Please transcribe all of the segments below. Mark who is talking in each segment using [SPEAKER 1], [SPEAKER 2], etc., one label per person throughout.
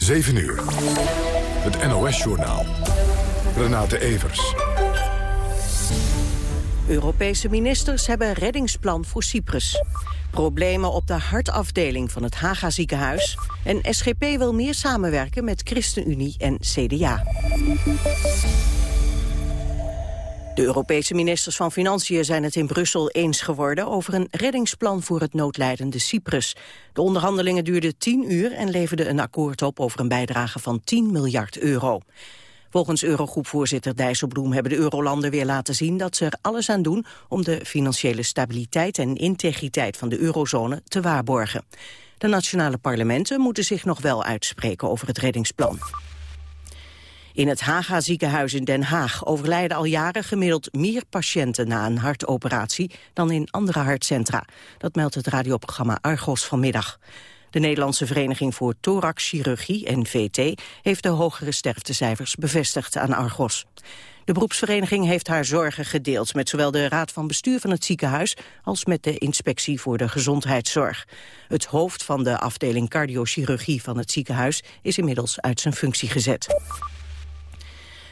[SPEAKER 1] 7 uur. Het NOS-journaal. Renate Evers.
[SPEAKER 2] Europese ministers hebben reddingsplan voor Cyprus. Problemen op de hartafdeling van het Haga ziekenhuis. En SGP wil meer samenwerken met ChristenUnie en CDA. De Europese ministers van Financiën zijn het in Brussel eens geworden over een reddingsplan voor het noodlijdende Cyprus. De onderhandelingen duurden tien uur en leverden een akkoord op over een bijdrage van 10 miljard euro. Volgens Eurogroepvoorzitter Dijsselbloem hebben de eurolanden weer laten zien dat ze er alles aan doen om de financiële stabiliteit en integriteit van de eurozone te waarborgen. De nationale parlementen moeten zich nog wel uitspreken over het reddingsplan. In het Haga ziekenhuis in Den Haag overlijden al jaren gemiddeld meer patiënten na een hartoperatie dan in andere hartcentra. Dat meldt het radioprogramma Argos vanmiddag. De Nederlandse Vereniging voor Thoraxchirurgie, NVT, heeft de hogere sterftecijfers bevestigd aan Argos. De beroepsvereniging heeft haar zorgen gedeeld met zowel de raad van bestuur van het ziekenhuis als met de inspectie voor de gezondheidszorg. Het hoofd van de afdeling cardiochirurgie van het ziekenhuis is inmiddels uit zijn functie gezet.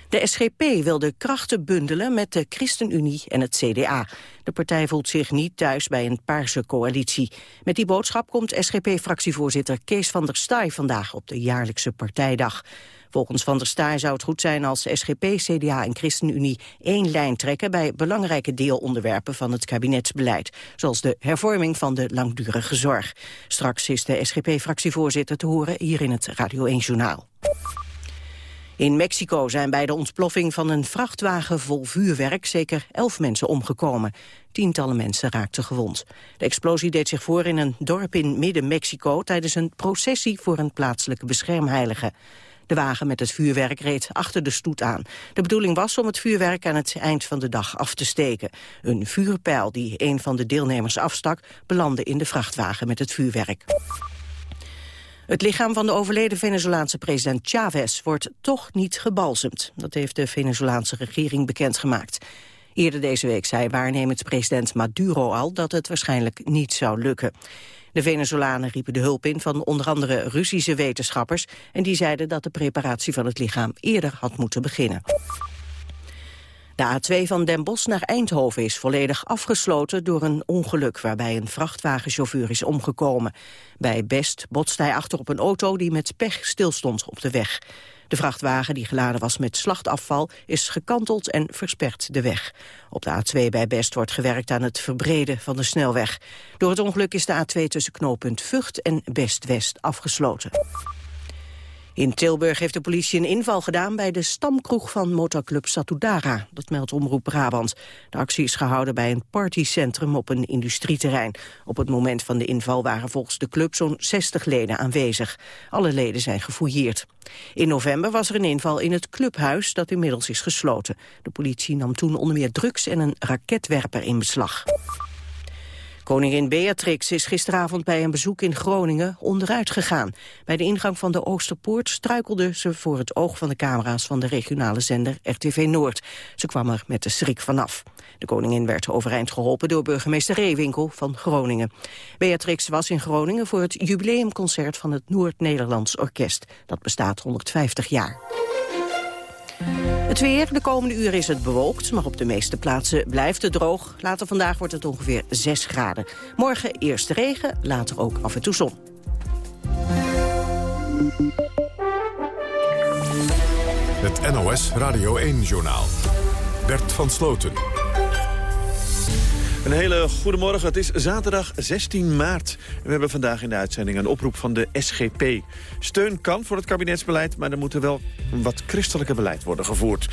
[SPEAKER 2] De SGP wil de krachten bundelen met de ChristenUnie en het CDA. De partij voelt zich niet thuis bij een paarse coalitie. Met die boodschap komt SGP-fractievoorzitter Kees van der Staaij vandaag op de jaarlijkse partijdag. Volgens Van der Staaij zou het goed zijn als SGP, CDA en ChristenUnie één lijn trekken bij belangrijke deelonderwerpen van het kabinetsbeleid, zoals de hervorming van de langdurige zorg. Straks is de SGP-fractievoorzitter te horen hier in het Radio 1-journaal. In Mexico zijn bij de ontploffing van een vrachtwagen vol vuurwerk zeker elf mensen omgekomen. Tientallen mensen raakten gewond. De explosie deed zich voor in een dorp in midden-Mexico tijdens een processie voor een plaatselijke beschermheilige. De wagen met het vuurwerk reed achter de stoet aan. De bedoeling was om het vuurwerk aan het eind van de dag af te steken. Een vuurpijl die een van de deelnemers afstak belandde in de vrachtwagen met het vuurwerk. Het lichaam van de overleden Venezolaanse president Chavez wordt toch niet gebalsemd. Dat heeft de Venezolaanse regering bekendgemaakt. Eerder deze week zei waarnemend president Maduro al dat het waarschijnlijk niet zou lukken. De Venezolanen riepen de hulp in van onder andere Russische wetenschappers... en die zeiden dat de preparatie van het lichaam eerder had moeten beginnen. De A2 van Den Bosch naar Eindhoven is volledig afgesloten door een ongeluk waarbij een vrachtwagenchauffeur is omgekomen. Bij Best botste hij achter op een auto die met pech stilstond op de weg. De vrachtwagen die geladen was met slachtafval is gekanteld en verspert de weg. Op de A2 bij Best wordt gewerkt aan het verbreden van de snelweg. Door het ongeluk is de A2 tussen knooppunt Vught en Best-West afgesloten. In Tilburg heeft de politie een inval gedaan bij de stamkroeg van motorclub Satudara. Dat meldt Omroep Brabant. De actie is gehouden bij een partycentrum op een industrieterrein. Op het moment van de inval waren volgens de club zo'n 60 leden aanwezig. Alle leden zijn gefouilleerd. In november was er een inval in het clubhuis dat inmiddels is gesloten. De politie nam toen onder meer drugs en een raketwerper in beslag. Koningin Beatrix is gisteravond bij een bezoek in Groningen onderuit gegaan. Bij de ingang van de Oosterpoort struikelde ze voor het oog van de camera's van de regionale zender RTV Noord. Ze kwam er met de schrik vanaf. De koningin werd overeind geholpen door burgemeester Reewinkel van Groningen. Beatrix was in Groningen voor het jubileumconcert van het Noord-Nederlands Orkest. Dat bestaat 150 jaar. Het weer, de komende uren is het bewolkt, maar op de meeste plaatsen blijft het droog. Later vandaag wordt het ongeveer 6 graden. Morgen eerst regen, later ook af en toe zon.
[SPEAKER 1] Het NOS Radio 1-journaal. Bert van Sloten.
[SPEAKER 3] Een hele goede morgen. Het is zaterdag 16 maart. We hebben vandaag in de uitzending een oproep van de SGP. Steun kan voor het kabinetsbeleid, maar er moet wel wat christelijke beleid worden gevoerd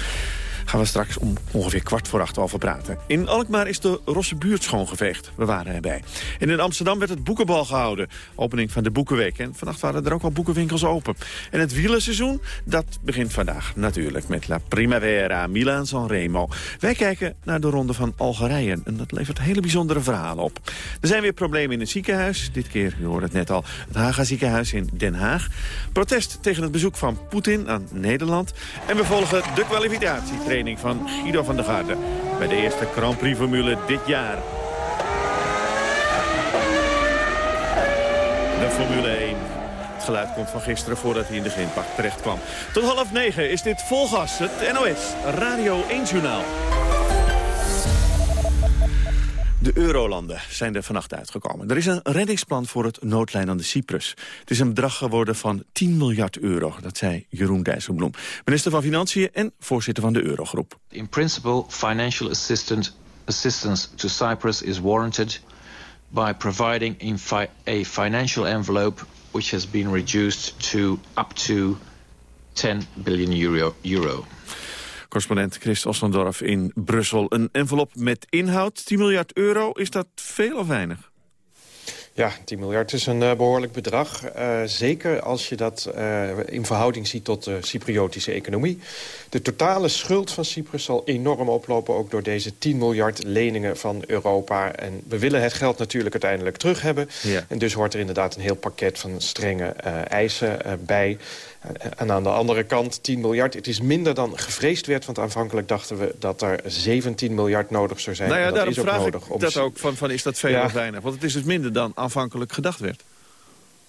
[SPEAKER 3] gaan we straks om ongeveer kwart voor acht over praten. In Alkmaar is de Rosse buurt schoongeveegd. We waren erbij. En in Amsterdam werd het boekenbal gehouden. Opening van de Boekenweek. En vannacht waren er ook al boekenwinkels open. En het wielerseizoen, dat begint vandaag natuurlijk met La Primavera, Milaan San Remo. Wij kijken naar de ronde van Algerije. En dat levert hele bijzondere verhalen op. Er zijn weer problemen in het ziekenhuis. Dit keer, u hoorde het net al, het Haga ziekenhuis in Den Haag. Protest tegen het bezoek van Poetin aan Nederland. En we volgen de kwalificatie training van Guido van der Garde. Bij de eerste Grand Prix Formule dit jaar. De Formule 1. Het geluid komt van gisteren voordat hij in de grindbak terecht kwam. Tot half negen is dit Volgas, het NOS Radio 1 Journaal. De eurolanden zijn er vannacht uitgekomen. Er is een reddingsplan voor het noodlijnende Cyprus. Het is een bedrag geworden van 10 miljard euro. Dat zei Jeroen Dijsselbloem, minister van Financiën en voorzitter van de Eurogroep.
[SPEAKER 4] In principle, financial assistance to Cyprus is warranted by providing a financial envelope which has been reduced to up to 10 billion euro. euro.
[SPEAKER 3] Correspondent Chris Ossendorf in Brussel. Een envelop met inhoud, 10 miljard euro. Is dat veel of weinig?
[SPEAKER 5] Ja, 10 miljard is een uh, behoorlijk bedrag. Uh, zeker als je dat uh, in verhouding ziet tot de Cypriotische economie. De totale schuld van Cyprus zal enorm oplopen... ook door deze 10 miljard leningen van Europa. En we willen het geld natuurlijk uiteindelijk terug hebben. Ja. En dus hoort er inderdaad een heel pakket van strenge eisen bij. En aan de andere kant 10 miljard. Het is minder dan gevreesd werd, want aanvankelijk dachten we dat er 17 miljard nodig zou zijn.
[SPEAKER 3] Nou ja,
[SPEAKER 5] dat
[SPEAKER 3] daarom
[SPEAKER 5] is ook
[SPEAKER 3] vraag
[SPEAKER 5] nodig.
[SPEAKER 3] ik dat ook, van, van is dat veel ja. of weinig? Want het is dus minder dan aanvankelijk gedacht werd.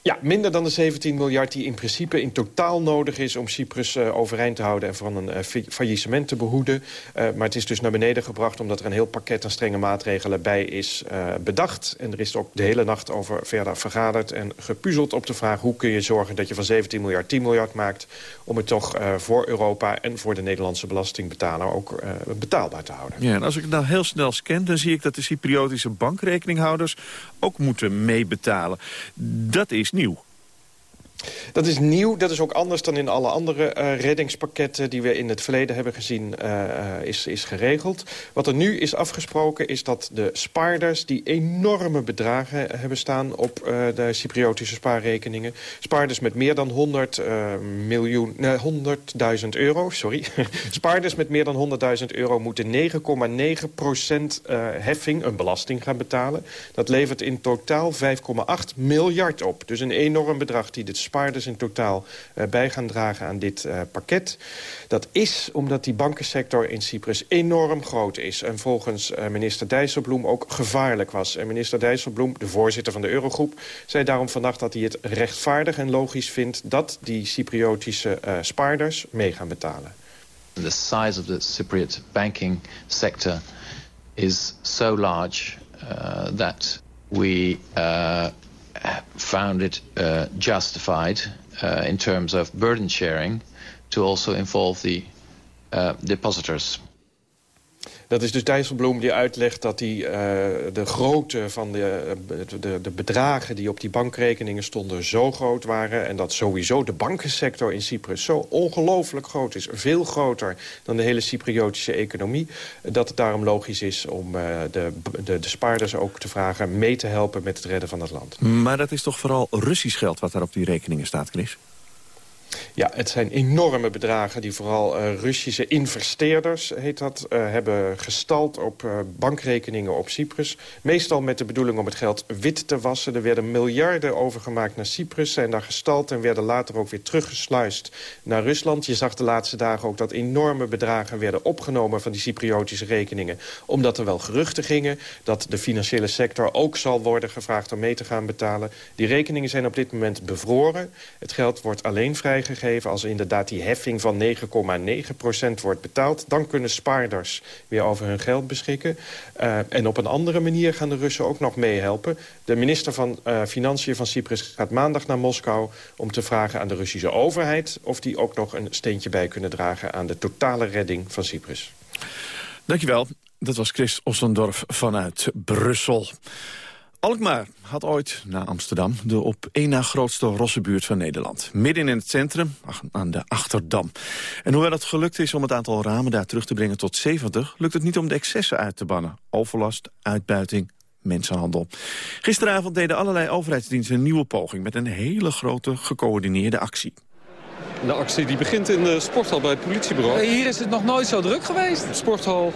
[SPEAKER 5] Ja, minder dan de 17 miljard die in principe in totaal nodig is... om Cyprus uh, overeind te houden en van een uh, faillissement te behoeden. Uh, maar het is dus naar beneden gebracht... omdat er een heel pakket aan strenge maatregelen bij is bedacht. En er is ook de hele nacht over verder vergaderd en gepuzzeld op de vraag... hoe kun je zorgen dat je van 17 miljard 10 miljard maakt... om het toch voor Europa en voor de Nederlandse belastingbetaler ook betaalbaar te houden.
[SPEAKER 3] Ja, en als ik nou heel snel scan... dan zie ik dat de Cypriotische bankrekeninghouders ook moeten meebetalen. Dat is nieuw.
[SPEAKER 5] Dat is nieuw. Dat is ook anders dan in alle andere uh, reddingspakketten... die we in het verleden hebben gezien, uh, is, is geregeld. Wat er nu is afgesproken is dat de spaarders... die enorme bedragen hebben staan op de Cypriotische spaarrekeningen... spaarders met meer dan 100 miljoen... 100.000 euro, sorry. spaarders met meer dan 100.000 euro moeten 9,9 procent heffing, een belasting, gaan betalen. Dat levert in totaal 5,8 miljard op. Dus een enorm bedrag die de spaarders in totaal uh, bij gaan dragen aan dit uh, pakket. Dat is omdat die bankensector in Cyprus enorm groot is. En volgens uh, minister Dijsselbloem ook gevaarlijk was. En minister Dijsselbloem, de voorzitter van de Eurogroep... zei daarom vannacht dat hij het rechtvaardig en logisch vindt... dat die Cypriotische spaarders mee gaan betalen.
[SPEAKER 4] The size of the Cypriot banking sector is so large that we found it uh, justified uh, in terms of burden sharing to also involve the uh, depositors.
[SPEAKER 5] Dat is dus Dijsselbloem die uitlegt dat die, uh, de grootte van de, de, de, bedragen die op die bankrekeningen stonden zo groot waren. En dat sowieso de bankensector in Cyprus zo ongelooflijk groot is. Veel groter dan de hele Cypriotische economie. Dat het daarom logisch is om uh, de, de, de spaarders ook te vragen mee te helpen met het redden van het land.
[SPEAKER 3] Maar dat is toch vooral Russisch geld wat daar op die rekeningen staat, Chris?
[SPEAKER 5] Ja, het zijn enorme bedragen die vooral uh, Russische investeerders, heet dat, uh, hebben gestald op uh, bankrekeningen op Cyprus. Meestal met de bedoeling om het geld wit te wassen. Er werden miljarden overgemaakt naar Cyprus, zijn daar gestald en werden later ook weer teruggesluist naar Rusland. Je zag de laatste dagen ook dat enorme bedragen werden opgenomen van die Cypriotische rekeningen. Omdat er wel geruchten gingen dat de financiële sector ook zal worden gevraagd om mee te gaan betalen. Die rekeningen zijn op dit moment bevroren. Het geld wordt alleen vrij gegeven als inderdaad die heffing van 9,9% wordt betaald. Dan kunnen spaarders weer over hun geld beschikken. Uh, en op een andere manier gaan de Russen ook nog meehelpen. De minister van uh, Financiën van Cyprus gaat maandag naar Moskou... om te vragen aan de Russische overheid... of die ook nog een steentje bij kunnen dragen aan de totale redding van Cyprus.
[SPEAKER 3] Dankjewel. Dat was Chris Ossendorf vanuit Brussel. Alkmaar had ooit, na Amsterdam, de op één na grootste rossenbuurt van Nederland. Midden in het centrum, aan de Achterdam. En hoewel het gelukt is om het aantal ramen daar terug te brengen tot 70... lukt het niet om de excessen uit te bannen. Overlast, uitbuiting, mensenhandel. Gisteravond deden allerlei overheidsdiensten een nieuwe poging... met een hele grote gecoördineerde actie.
[SPEAKER 6] De actie die begint in de sporthal bij het politiebureau.
[SPEAKER 7] Hier is het nog nooit zo druk geweest.
[SPEAKER 6] Sporthal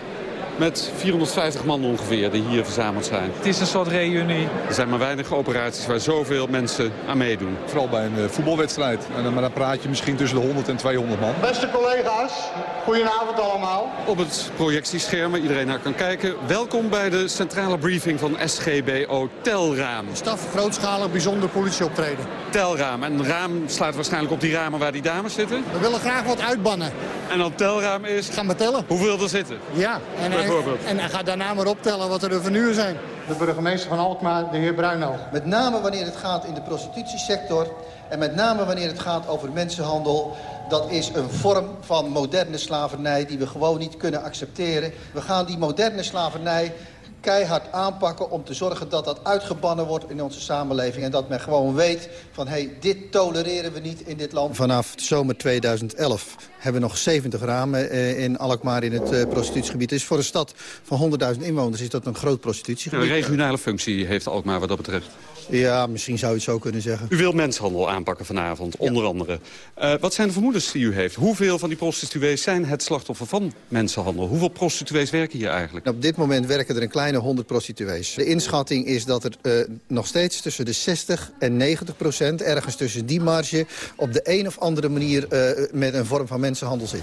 [SPEAKER 6] met 450 man ongeveer die hier verzameld zijn.
[SPEAKER 7] Het is een soort reunie.
[SPEAKER 6] Er zijn maar weinig operaties waar zoveel mensen aan meedoen.
[SPEAKER 8] Vooral bij een eh, voetbalwedstrijd. En dan, maar dan praat je misschien tussen de 100 en 200 man.
[SPEAKER 9] Beste collega's, goedenavond allemaal.
[SPEAKER 6] Op het projectiescherm waar iedereen naar kan kijken. Welkom bij de centrale briefing van SGBO Telraam.
[SPEAKER 9] Staf grootschalig bijzonder politieoptreden.
[SPEAKER 6] Telraam. En een raam slaat waarschijnlijk op die ramen waar die dames zitten.
[SPEAKER 9] We willen graag wat uitbannen.
[SPEAKER 6] En dan telraam is...
[SPEAKER 9] Gaan we tellen.
[SPEAKER 6] Hoeveel er zitten?
[SPEAKER 9] Ja. En,
[SPEAKER 6] Bijvoorbeeld.
[SPEAKER 9] En, en ga daarna maar optellen wat er van uur zijn. De burgemeester van Alkmaar, de heer Bruinhoog.
[SPEAKER 10] Met name wanneer het gaat in de prostitutiesector... en met name wanneer het gaat over mensenhandel... dat is een vorm van moderne slavernij die we gewoon niet kunnen accepteren. We gaan die moderne slavernij keihard aanpakken om te zorgen dat dat uitgebannen wordt in onze samenleving. En dat men gewoon weet van, hé, hey, dit tolereren we niet in dit land. Vanaf zomer 2011 hebben we nog 70 ramen eh, in Alkmaar in het eh, prostitutiegebied. Dus voor een stad van 100.000 inwoners is dat een groot prostitutiegebied.
[SPEAKER 6] Een regionale functie heeft Alkmaar wat dat betreft.
[SPEAKER 10] Ja, misschien zou je het zo kunnen zeggen.
[SPEAKER 6] U wilt mensenhandel aanpakken vanavond, onder andere. Uh, wat zijn de vermoedens die u heeft? Hoeveel van die prostituees zijn het slachtoffer van mensenhandel? Hoeveel prostituees werken hier eigenlijk?
[SPEAKER 10] Op dit moment werken er een kleine 100 prostituees. De inschatting is dat er uh, nog steeds tussen de 60 en 90 procent... ergens tussen die marge op de een of andere manier uh, met een vorm van mensenhandel zit.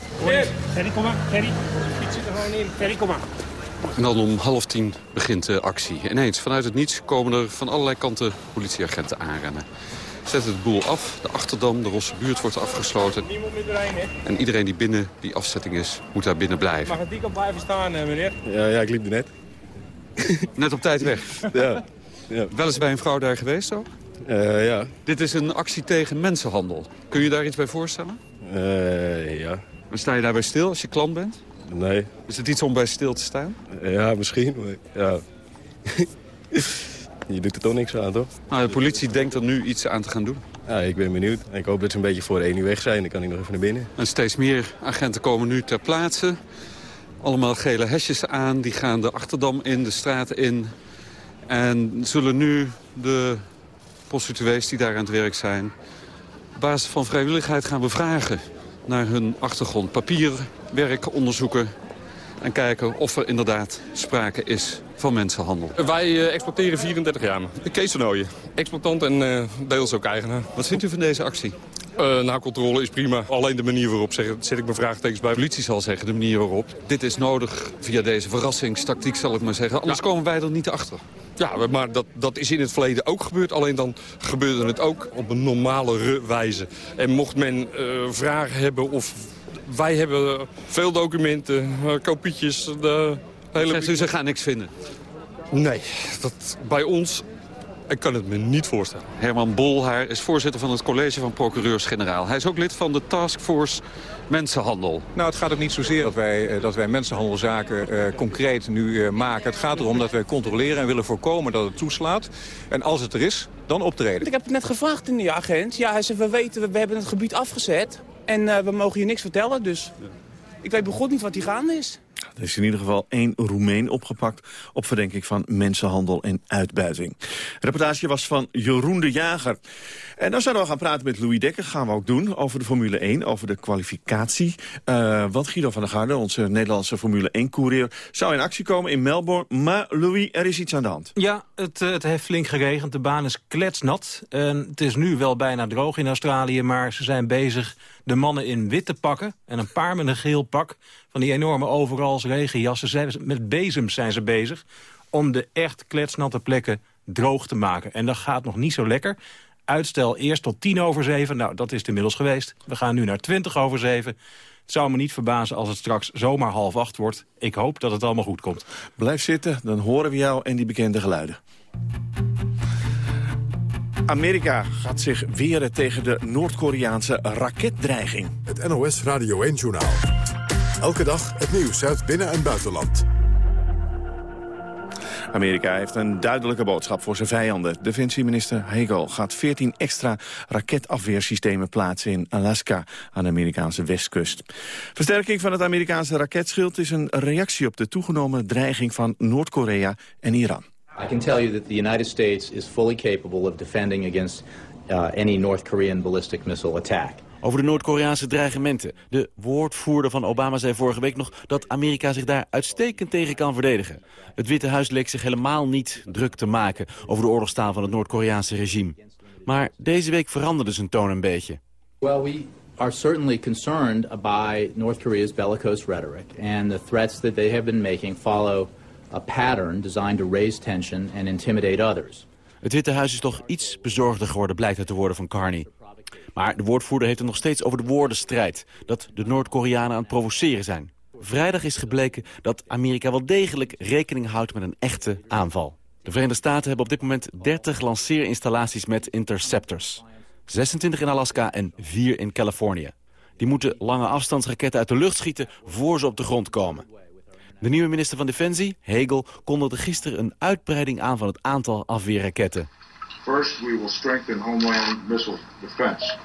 [SPEAKER 11] Ferry, kom maar. Ferry, fiets zit er gewoon in. Ferry, kom maar.
[SPEAKER 6] En dan om half tien begint de actie. Ineens, vanuit het niets, komen er van allerlei kanten politieagenten aanrennen. Zetten het boel af, de Achterdam, de Rosse buurt wordt afgesloten.
[SPEAKER 11] Niemand meer doorheen, hè?
[SPEAKER 6] En iedereen die binnen die afzetting is, moet daar binnen blijven.
[SPEAKER 11] Mag het dik op blijven staan, meneer?
[SPEAKER 12] Ja, ja, ik liep er net.
[SPEAKER 6] Net op tijd weg?
[SPEAKER 12] Ja. ja.
[SPEAKER 6] Wel eens bij een vrouw daar geweest ook?
[SPEAKER 12] Uh, ja.
[SPEAKER 6] Dit is een actie tegen mensenhandel. Kun je daar iets bij voorstellen?
[SPEAKER 12] Uh, ja.
[SPEAKER 6] Maar sta je daarbij stil als je klant bent?
[SPEAKER 12] Nee.
[SPEAKER 6] Is het iets om bij stil te staan?
[SPEAKER 12] Ja, misschien. Maar ja. je doet er toch niks aan, toch?
[SPEAKER 6] Nou, de politie denkt er nu iets aan te gaan doen.
[SPEAKER 12] Ja, ik ben benieuwd. Ik hoop dat ze een beetje voor één uur weg zijn. Dan kan ik nog even naar binnen.
[SPEAKER 6] En steeds meer agenten komen nu ter plaatse. Allemaal gele hesjes aan. Die gaan de Achterdam in, de straat in. En zullen nu de prostituees die daar aan het werk zijn... op basis van vrijwilligheid gaan bevragen naar hun achtergrond. Papierwerk onderzoeken en kijken of er inderdaad sprake is van mensenhandel.
[SPEAKER 13] Wij uh, exporteren 34 jaar. Kees Vernooyen. Exploitant en uh, deels ook eigenaar.
[SPEAKER 6] Wat vindt u van deze actie?
[SPEAKER 13] Uh, nou, controle is prima. Alleen de manier waarop zeg, zet ik mijn vraagtekens bij.
[SPEAKER 6] De politie zal zeggen, de manier waarop. Dit is nodig via deze verrassingstactiek, zal ik maar zeggen. Anders ja. komen wij er niet achter.
[SPEAKER 13] Ja, maar dat, dat is in het verleden ook gebeurd. Alleen dan gebeurde het ook op een normale wijze. En mocht men uh, vragen hebben of... Wij hebben veel documenten, uh, kopietjes. De hele...
[SPEAKER 6] Ze gaan niks vinden?
[SPEAKER 13] Nee, dat, bij ons ik kan het me niet voorstellen.
[SPEAKER 6] Herman Bolhaar is voorzitter van het college van procureurs-generaal. Hij is ook lid van de taskforce Mensenhandel.
[SPEAKER 14] Nou, het gaat ook niet zozeer dat wij, dat wij mensenhandelzaken uh, concreet nu uh, maken. Het gaat erom dat wij controleren en willen voorkomen dat het toeslaat. En als het er is, dan optreden.
[SPEAKER 15] Ik heb het net gevraagd in die agent. Ja, hij zei, we weten, we hebben het gebied afgezet. En uh, we mogen hier niks vertellen, dus ik weet begot niet wat hier gaande is.
[SPEAKER 3] Er is in ieder geval één Roemeen opgepakt op verdenking van mensenhandel en uitbuiting. De reportage was van Jeroen de Jager. En dan zouden we gaan praten met Louis Dekker, gaan we ook doen, over de Formule 1, over de kwalificatie. Uh, want Guido van der Garde, onze Nederlandse Formule 1-courier, zou in actie komen in Melbourne. Maar Louis, er is iets aan de hand.
[SPEAKER 16] Ja, het, het heeft flink geregend. De baan is kletsnat. En het is nu wel bijna droog in Australië, maar ze zijn bezig de mannen in wit te pakken en een paar met een geel pak. Van die enorme overals regenjassen. Met bezems zijn ze bezig om de echt kletsnatte plekken droog te maken. En dat gaat nog niet zo lekker. Uitstel eerst tot tien over zeven. Nou, dat is inmiddels geweest. We gaan nu naar twintig over zeven. Het zou me niet verbazen als het straks zomaar half acht wordt. Ik hoop dat het allemaal goed komt.
[SPEAKER 3] Blijf zitten, dan horen we jou en die bekende geluiden. Amerika gaat zich weren tegen de Noord-Koreaanse raketdreiging.
[SPEAKER 1] Het NOS Radio 1-journaal. Elke dag het nieuws uit binnen- en buitenland.
[SPEAKER 3] Amerika heeft een duidelijke boodschap voor zijn vijanden. Defensieminister Hagel gaat 14 extra raketafweersystemen plaatsen in Alaska aan de Amerikaanse westkust. Versterking van het Amerikaanse raketschild is een reactie op de toegenomen dreiging van Noord-Korea en Iran.
[SPEAKER 17] I can tell you that the United States is fully capable of defending against uh, any North Korean ballistic missile attack.
[SPEAKER 7] Over de Noord-Koreaanse dreigementen. De woordvoerder van Obama zei vorige week nog dat Amerika zich daar uitstekend tegen kan verdedigen. Het Witte Huis leek zich helemaal niet druk te maken over de oorlogstaal van het Noord-Koreaanse regime. Maar deze week veranderde zijn toon een beetje.
[SPEAKER 17] Well, we are certainly concerned by North Korea's bellicose rhetoric and the threats that they have been making follow a pattern designed to raise tension and intimidate others.
[SPEAKER 7] Het Witte Huis is toch iets bezorgder geworden, blijkt uit de woorden van Carney. Maar de woordvoerder heeft het nog steeds over de woordenstrijd. Dat de Noord-Koreanen aan het provoceren zijn. Vrijdag is gebleken dat Amerika wel degelijk rekening houdt met een echte aanval. De Verenigde Staten hebben op dit moment 30 lanceerinstallaties met interceptors. 26 in Alaska en 4 in Californië. Die moeten lange afstandsraketten uit de lucht schieten voor ze op de grond komen. De nieuwe minister van Defensie, Hegel, kondigde gisteren een uitbreiding aan van het aantal afweerraketten.
[SPEAKER 18] First, we will strengthen homeland missile defense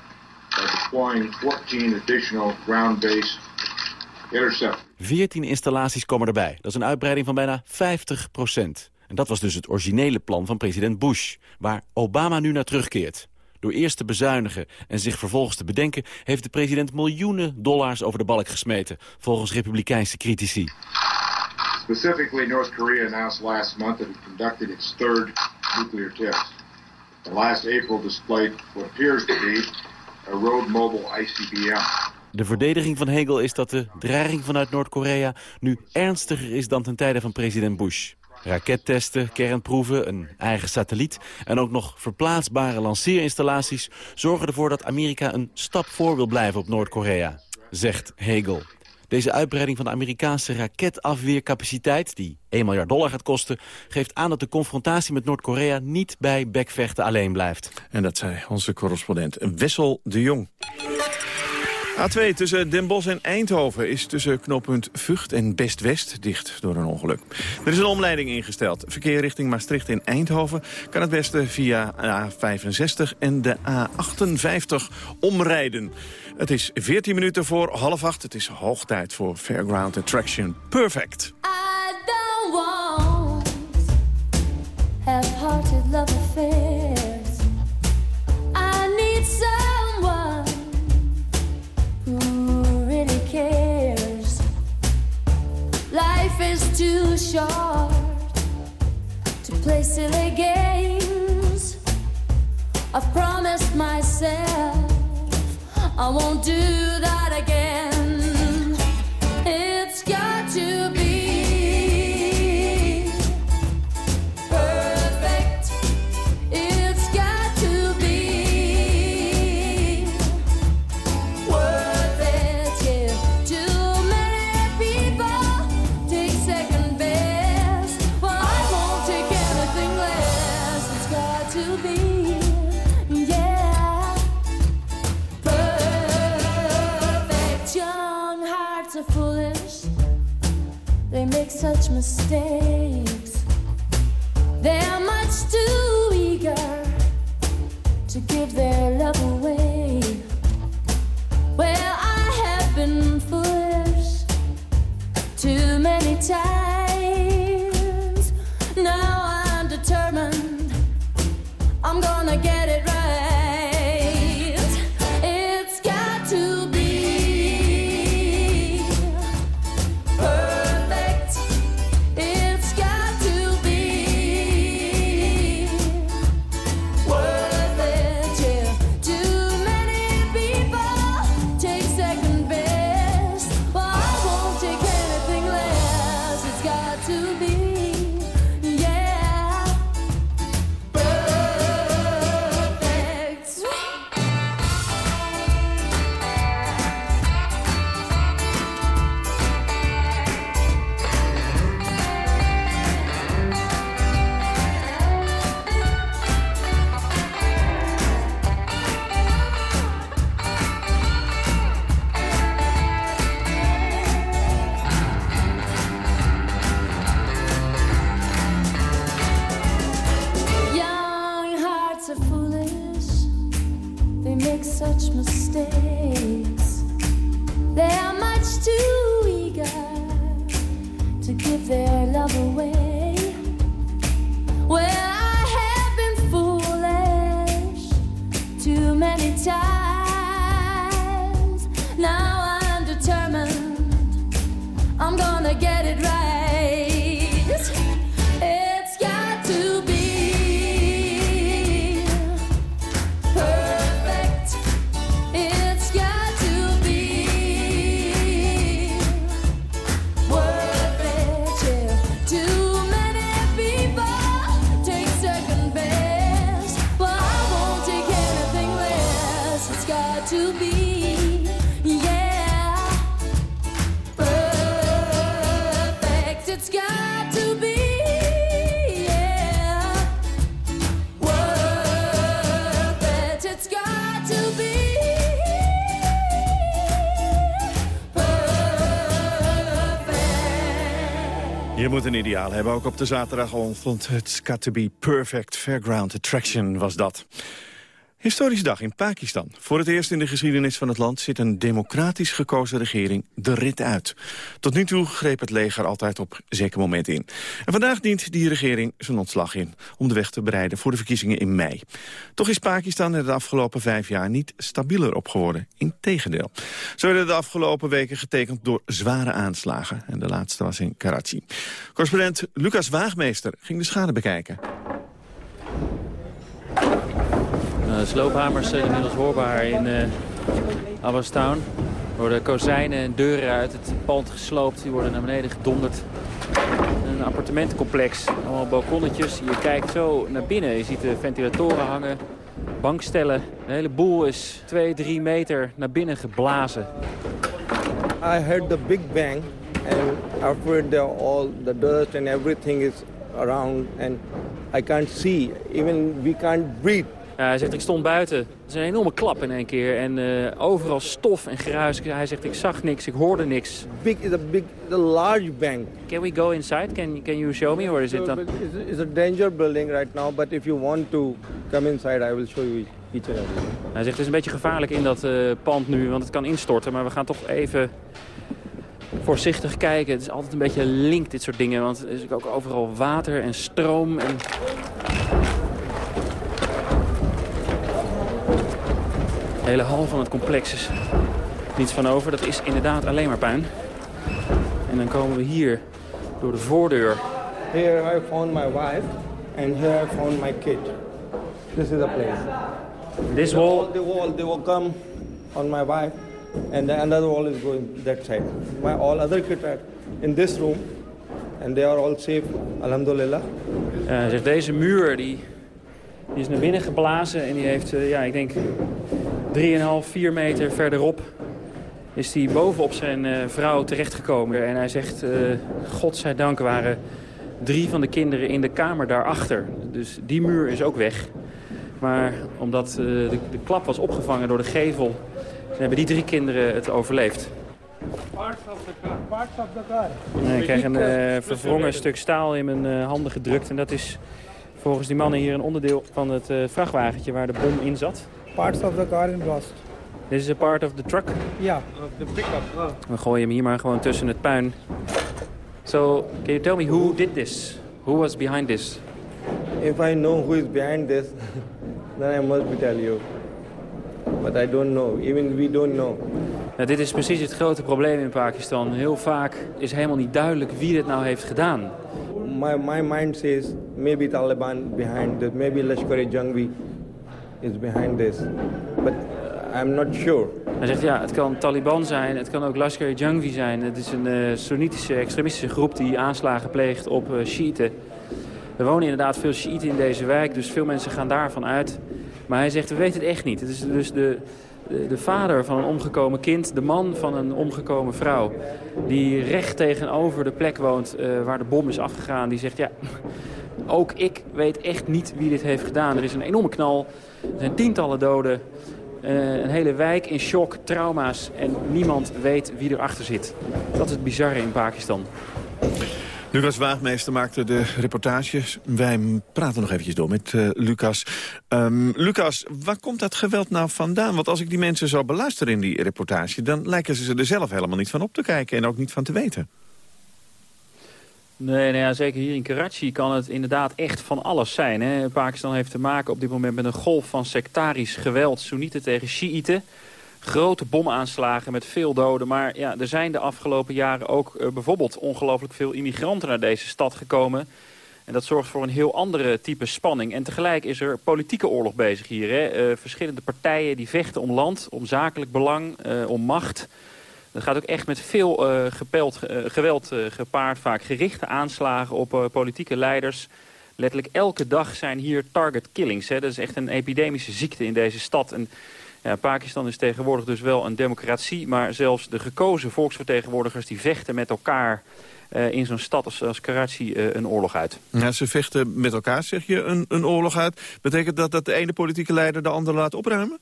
[SPEAKER 18] by deploying 14 additional ground-based interceptors.
[SPEAKER 7] 14 installaties komen erbij. Dat is een uitbreiding van bijna 50 procent. En dat was dus het originele plan van president Bush, waar Obama nu naar terugkeert. Door eerst te bezuinigen en zich vervolgens te bedenken... heeft de president miljoenen dollars over de balk gesmeten... volgens republikeinse critici.
[SPEAKER 18] Specifically, North Korea announced last month that it conducted its third nuclear test. The last April displayed what appears to be a road mobile ICBM.
[SPEAKER 7] De verdediging van Hegel is dat de dreiging vanuit Noord-Korea nu ernstiger is dan ten tijde van president Bush. Rakettesten, kernproeven, een eigen satelliet en ook nog verplaatsbare lanceerinstallaties zorgen ervoor dat Amerika een stap voor wil blijven op Noord-Korea, zegt Hegel. Deze uitbreiding van de Amerikaanse raketafweercapaciteit, die 1 miljard dollar gaat kosten, geeft aan dat de confrontatie met Noord-Korea niet bij bekvechten alleen blijft.
[SPEAKER 3] En dat zei onze correspondent Wessel de Jong. A2 tussen Den Bosch en Eindhoven is tussen knooppunt Vught en Best-West dicht door een ongeluk. Er is een omleiding ingesteld. Verkeer richting Maastricht en Eindhoven kan het beste via A65 en de A58 omrijden. Het is 14 minuten voor half acht. Het is hoog tijd voor Fairground Attraction Perfect.
[SPEAKER 19] I don't want
[SPEAKER 3] ideaal hebben, ook op de zaterdagochtend. It's got to be perfect fairground attraction was dat. Historische dag in Pakistan. Voor het eerst in de geschiedenis van het land zit een democratisch gekozen regering de rit uit. Tot nu toe greep het leger altijd op zeker moment in. En vandaag dient die regering zijn ontslag in om de weg te bereiden voor de verkiezingen in mei. Toch is Pakistan er de afgelopen vijf jaar niet stabieler op geworden. Integendeel. Zo werden de afgelopen weken getekend door zware aanslagen. En de laatste was in Karachi. Correspondent Lucas Waagmeester ging de schade bekijken.
[SPEAKER 20] De sloophamers zijn inmiddels hoorbaar in uh, Abbastown. Er worden kozijnen en deuren uit het pand gesloopt. Die worden naar beneden gedonderd. Een appartementencomplex. Allemaal balkonnetjes. Je kijkt zo naar binnen. Je ziet de ventilatoren hangen. Bankstellen. De hele boel is 2, 3 meter naar binnen geblazen.
[SPEAKER 21] I heard the big bang and after the, all the dust and everything is around and I can't see, even we can't breathe.
[SPEAKER 20] Ja, hij zegt, ik stond buiten. Het is een enorme klap in één keer. En uh, overal stof en geruis. Hij zegt, ik zag niks, ik hoorde niks.
[SPEAKER 21] Big is a big, a large bang.
[SPEAKER 20] Can we go inside? Can, can you show me? Or is it
[SPEAKER 21] but it's, it's a danger building right now, but if you want to come inside, I will show you each and everything.
[SPEAKER 20] Hij zegt, het is een beetje gevaarlijk in dat uh, pand nu, want het kan instorten. Maar we gaan toch even voorzichtig kijken. Het is altijd een beetje link, dit soort dingen. Want er is ook overal water en stroom. En... De hele hal van het complex is niets van over. Dat is inderdaad alleen maar puin. En dan komen we hier door de voordeur.
[SPEAKER 21] Here I found my wife and here I found my kid. This is the place.
[SPEAKER 20] This wall?
[SPEAKER 21] The wall, they will come on my wife and the another wall is going that side. My all other kids are in this room and they are all safe, alhamdulillah.
[SPEAKER 20] Hij zegt, deze muur die, die is naar binnen geblazen en die heeft, eh, ja, ik denk 3,5, 4 meter verderop is hij bovenop zijn eh, vrouw terechtgekomen. En hij zegt, eh godzijdank waren drie van de kinderen in de kamer daarachter. Dus die muur is ook weg. Maar omdat de, de klap was opgevangen door de gevel... hebben die drie kinderen het overleefd.
[SPEAKER 11] Parts of the car. Parts of the car.
[SPEAKER 20] En ik kreeg een verwrongen stuk staal in mijn handen gedrukt. En dat is volgens die mannen hier een onderdeel van het eh, vrachtwagentje waar de bom in zat.
[SPEAKER 11] Parts of the car in lost.
[SPEAKER 20] This is a part of the truck.
[SPEAKER 11] Yeah, of the pickup.
[SPEAKER 20] We gooien hem hier maar gewoon tussen het puin. So, can you tell me who did this? Who was behind this?
[SPEAKER 21] If I know who is behind this, then I must be tell you. But I don't know. Even we don't know.
[SPEAKER 20] Nou, dit is precies het grote probleem in Pakistan. Heel vaak is helemaal niet duidelijk wie dit nou heeft gedaan.
[SPEAKER 21] My, my mind says maybe Taliban behind this, maybe Lashkar-e-Jhangvi is behind this. But uh, I'm not sure.
[SPEAKER 20] Hij zegt ja, het kan Taliban zijn, het kan ook Lashkar-e-Jhangvi zijn. Het is een uh, Soenitische extremistische groep die aanslagen pleegt op uh, Shiiten. Er wonen inderdaad veel Shiiten in deze wijk, dus veel mensen gaan daarvan uit. Maar hij zegt, we weten het echt niet. Het is dus de, de, de vader van een omgekomen kind, de man van een omgekomen vrouw... die recht tegenover de plek woont uh, waar de bom is afgegaan. Die zegt, ja, ook ik weet echt niet wie dit heeft gedaan. Er is een enorme knal, er zijn tientallen doden... Uh, een hele wijk in shock, trauma's en niemand weet wie erachter zit. Dat is het bizarre in Pakistan.
[SPEAKER 3] Lucas Waagmeester maakte de reportages. Wij praten nog eventjes door met uh, Lucas. Um, Lucas, waar komt dat geweld nou vandaan? Want als ik die mensen zo beluister in die reportage... dan lijken ze er zelf helemaal niet van op te kijken en ook niet van te weten.
[SPEAKER 20] Nee, nou ja, zeker hier in Karachi kan het inderdaad echt van alles zijn. Hè. Pakistan heeft te maken op dit moment met een golf van sectarisch geweld. Soenieten tegen Shiiten. Grote bomaanslagen met veel doden. Maar ja, er zijn de afgelopen jaren ook uh, bijvoorbeeld ongelooflijk veel immigranten naar deze stad gekomen. En dat zorgt voor een heel andere type spanning. En tegelijk is er politieke oorlog bezig hier. Hè. Uh, verschillende partijen die vechten om land, om zakelijk belang, uh, om macht. Dat gaat ook echt met veel gepeld, geweld gepaard. Vaak gerichte aanslagen op politieke leiders. Letterlijk elke dag zijn hier target killings. Hè. Dat is echt een epidemische ziekte in deze stad. Ja, Pakistan is tegenwoordig dus wel een democratie... maar zelfs de gekozen volksvertegenwoordigers die vechten met elkaar... eh, in zo'n stad als, als Karachi eh, een oorlog uit.
[SPEAKER 3] Ja, ze vechten met elkaar, zeg je, een, een oorlog uit. Betekent dat dat de ene politieke leider de andere laat opruimen?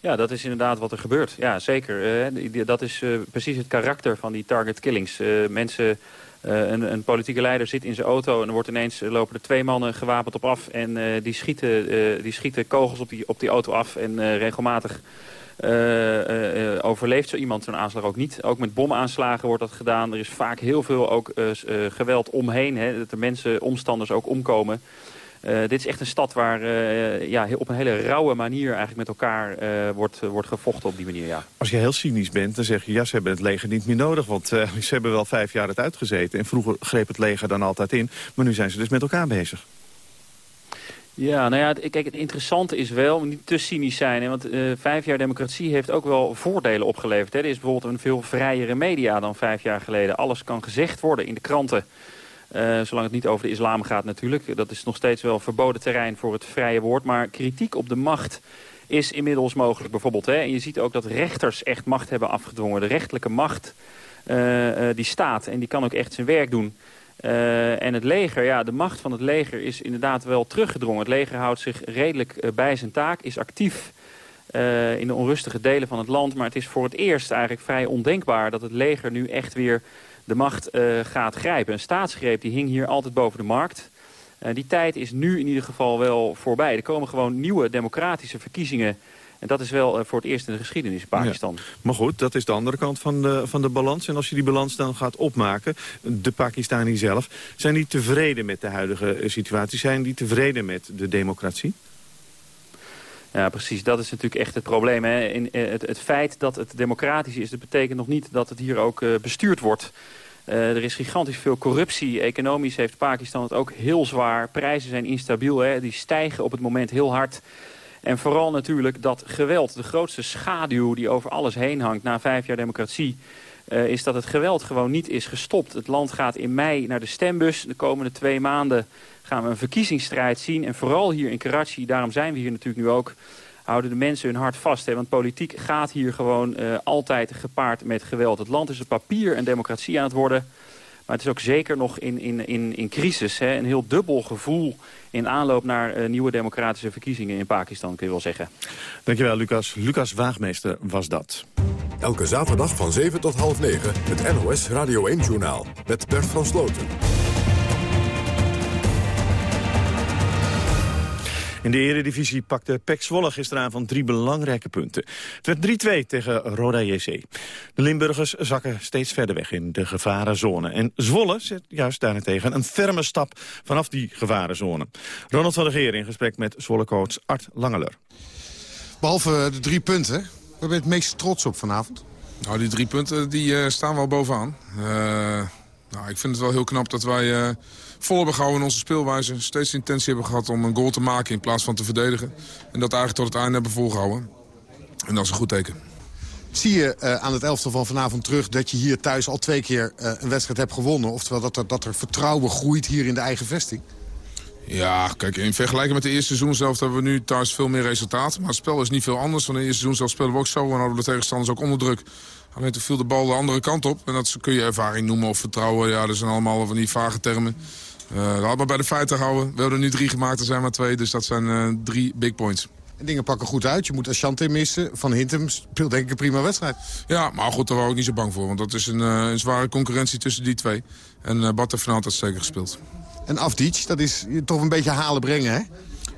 [SPEAKER 20] Ja, dat is inderdaad wat er gebeurt. Ja, zeker. Eh, dat is precies het karakter van die target killings. Mensen, eh, een, een politieke leider zit in zijn auto... en er wordt ineens eh, lopen er twee mannen gewapend op af... en eh, die, schieten, die schieten kogels op die, op die auto af en regelmatig... overleeft zo iemand zo'n aanslag ook niet. Ook met bomaanslagen wordt dat gedaan. Er is vaak heel veel ook geweld omheen. Hè, dat er mensen, omstanders ook omkomen. Eh, dit is echt een stad waar eh, ja, op een hele rauwe manier eigenlijk met elkaar eh, wordt, wordt gevochten op die manier. Ja.
[SPEAKER 3] Als je heel cynisch bent, dan zeg je... ja, ze hebben het leger niet meer nodig, want ze hebben wel vijf jaar het uitgezeten. En vroeger greep het leger dan altijd in, maar nu zijn ze dus met elkaar bezig.
[SPEAKER 20] Ja, nou ja, kijk, het interessante is wel, niet te cynisch zijn. Hè, want vijf jaar democratie heeft ook wel voordelen opgeleverd. Hè. Er is bijvoorbeeld een veel vrijere media dan vijf jaar geleden. Alles kan gezegd worden in de kranten. Eh, zolang het niet over de islam gaat natuurlijk. Dat is nog steeds wel verboden terrein voor het vrije woord. Maar kritiek op de macht is inmiddels mogelijk bijvoorbeeld. Hè. En je ziet ook dat rechters echt macht hebben afgedwongen. De rechtelijke macht eh, eh, die staat en die kan ook echt zijn werk doen. En het leger, ja, de macht van het leger is inderdaad wel teruggedrongen. Het leger houdt zich redelijk bij zijn taak, is actief in de onrustige delen van het land. Maar het is voor het eerst eigenlijk vrij ondenkbaar dat het leger nu echt weer de macht eh, gaat grijpen. Een staatsgreep die hing hier altijd boven de markt. Eh, die tijd is nu in ieder geval wel voorbij. Er komen gewoon nieuwe democratische verkiezingen. En dat is wel eh, voor het eerst in de geschiedenis in Pakistan.
[SPEAKER 3] Ja. Maar goed, dat is de andere kant van de, van de balans. En als je die balans dan gaat opmaken, de Pakistani zelf... zijn die tevreden met de huidige situatie? Zijn die tevreden met de democratie?
[SPEAKER 20] Ja, precies. Dat is natuurlijk echt het probleem. Hè. In, eh, het, het feit dat het democratisch is, dat betekent nog niet dat het hier ook eh, bestuurd wordt. Eh, er is gigantisch veel corruptie. Economisch heeft Pakistan het ook heel zwaar. Prijzen zijn instabiel. Hè. Die stijgen op het moment heel hard. En vooral natuurlijk dat geweld, de grootste schaduw die over alles heen hangt na vijf jaar democratie, is dat het geweld gewoon niet is gestopt. Het land gaat in mei naar de stembus. De komende twee maanden gaan we een verkiezingsstrijd zien. En vooral hier in Karachi, daarom zijn we hier natuurlijk nu ook, houden de mensen hun hart vast. Hè? Want politiek gaat hier gewoon eh, altijd gepaard met geweld. Het land is op papier een democratie aan het worden. Maar het is ook zeker nog in, in, in, in crisis. Hè? Een heel dubbel gevoel in aanloop naar eh, nieuwe democratische verkiezingen in Pakistan, kun je wel zeggen.
[SPEAKER 3] Dankjewel, Lucas. Lucas Waagmeester was dat.
[SPEAKER 1] Elke zaterdag van 7 tot half 9 het NOS Radio 1-journaal met Bert van Sloten.
[SPEAKER 3] In de eredivisie pakte PEC Zwolle gisteravond drie belangrijke punten. Het werd 3-2 tegen Roda JC. De Limburgers zakken steeds verder weg in de gevarenzone. En Zwolle zet juist daarentegen een ferme stap vanaf die gevarenzone. Ronald van der Geer in gesprek met Zwolle-coach Art Langeler.
[SPEAKER 22] Behalve de drie punten, waar ben je het meest trots op vanavond?
[SPEAKER 23] Nou, die drie punten die, eh, staan wel bovenaan. Eh, nou, ik vind het wel heel knap dat wij eh, vol hebben gehouden in onze speelwijze. Steeds de intentie hebben gehad om een goal te maken in plaats van te verdedigen. En dat eigenlijk tot het einde hebben volgehouden. En dat is een goed teken.
[SPEAKER 22] Zie je eh, aan het elftal van vanavond terug dat je hier thuis al twee keer eh, een wedstrijd hebt gewonnen? Oftewel dat er, dat er vertrouwen groeit hier in de eigen vesting?
[SPEAKER 23] Ja, kijk, in vergelijking met de eerste seizoen zelf hebben we nu thuis veel meer resultaat. Maar het spel is niet veel anders. Van de eerste seizoen zelf spelen we ook zo en hadden we de tegenstanders ook onder druk. Alleen toen viel de bal de andere kant op. En dat kun je ervaring noemen of vertrouwen. Ja, dat zijn allemaal van die vage termen. Uh, laat maar bij de feiten houden. We hebben er nu drie gemaakt, er zijn maar twee. Dus dat zijn uh, drie big points.
[SPEAKER 22] En dingen pakken goed uit. Je moet Ashante missen. Van Hintem speelt denk ik een prima wedstrijd.
[SPEAKER 23] Ja, maar goed, daar waren we ook niet zo bang voor. Want dat is een, uh, een zware concurrentie tussen die twee. En uh, Bart heeft vanavond zeker gespeeld.
[SPEAKER 22] En Afdic, dat is toch een beetje halen brengen, hè?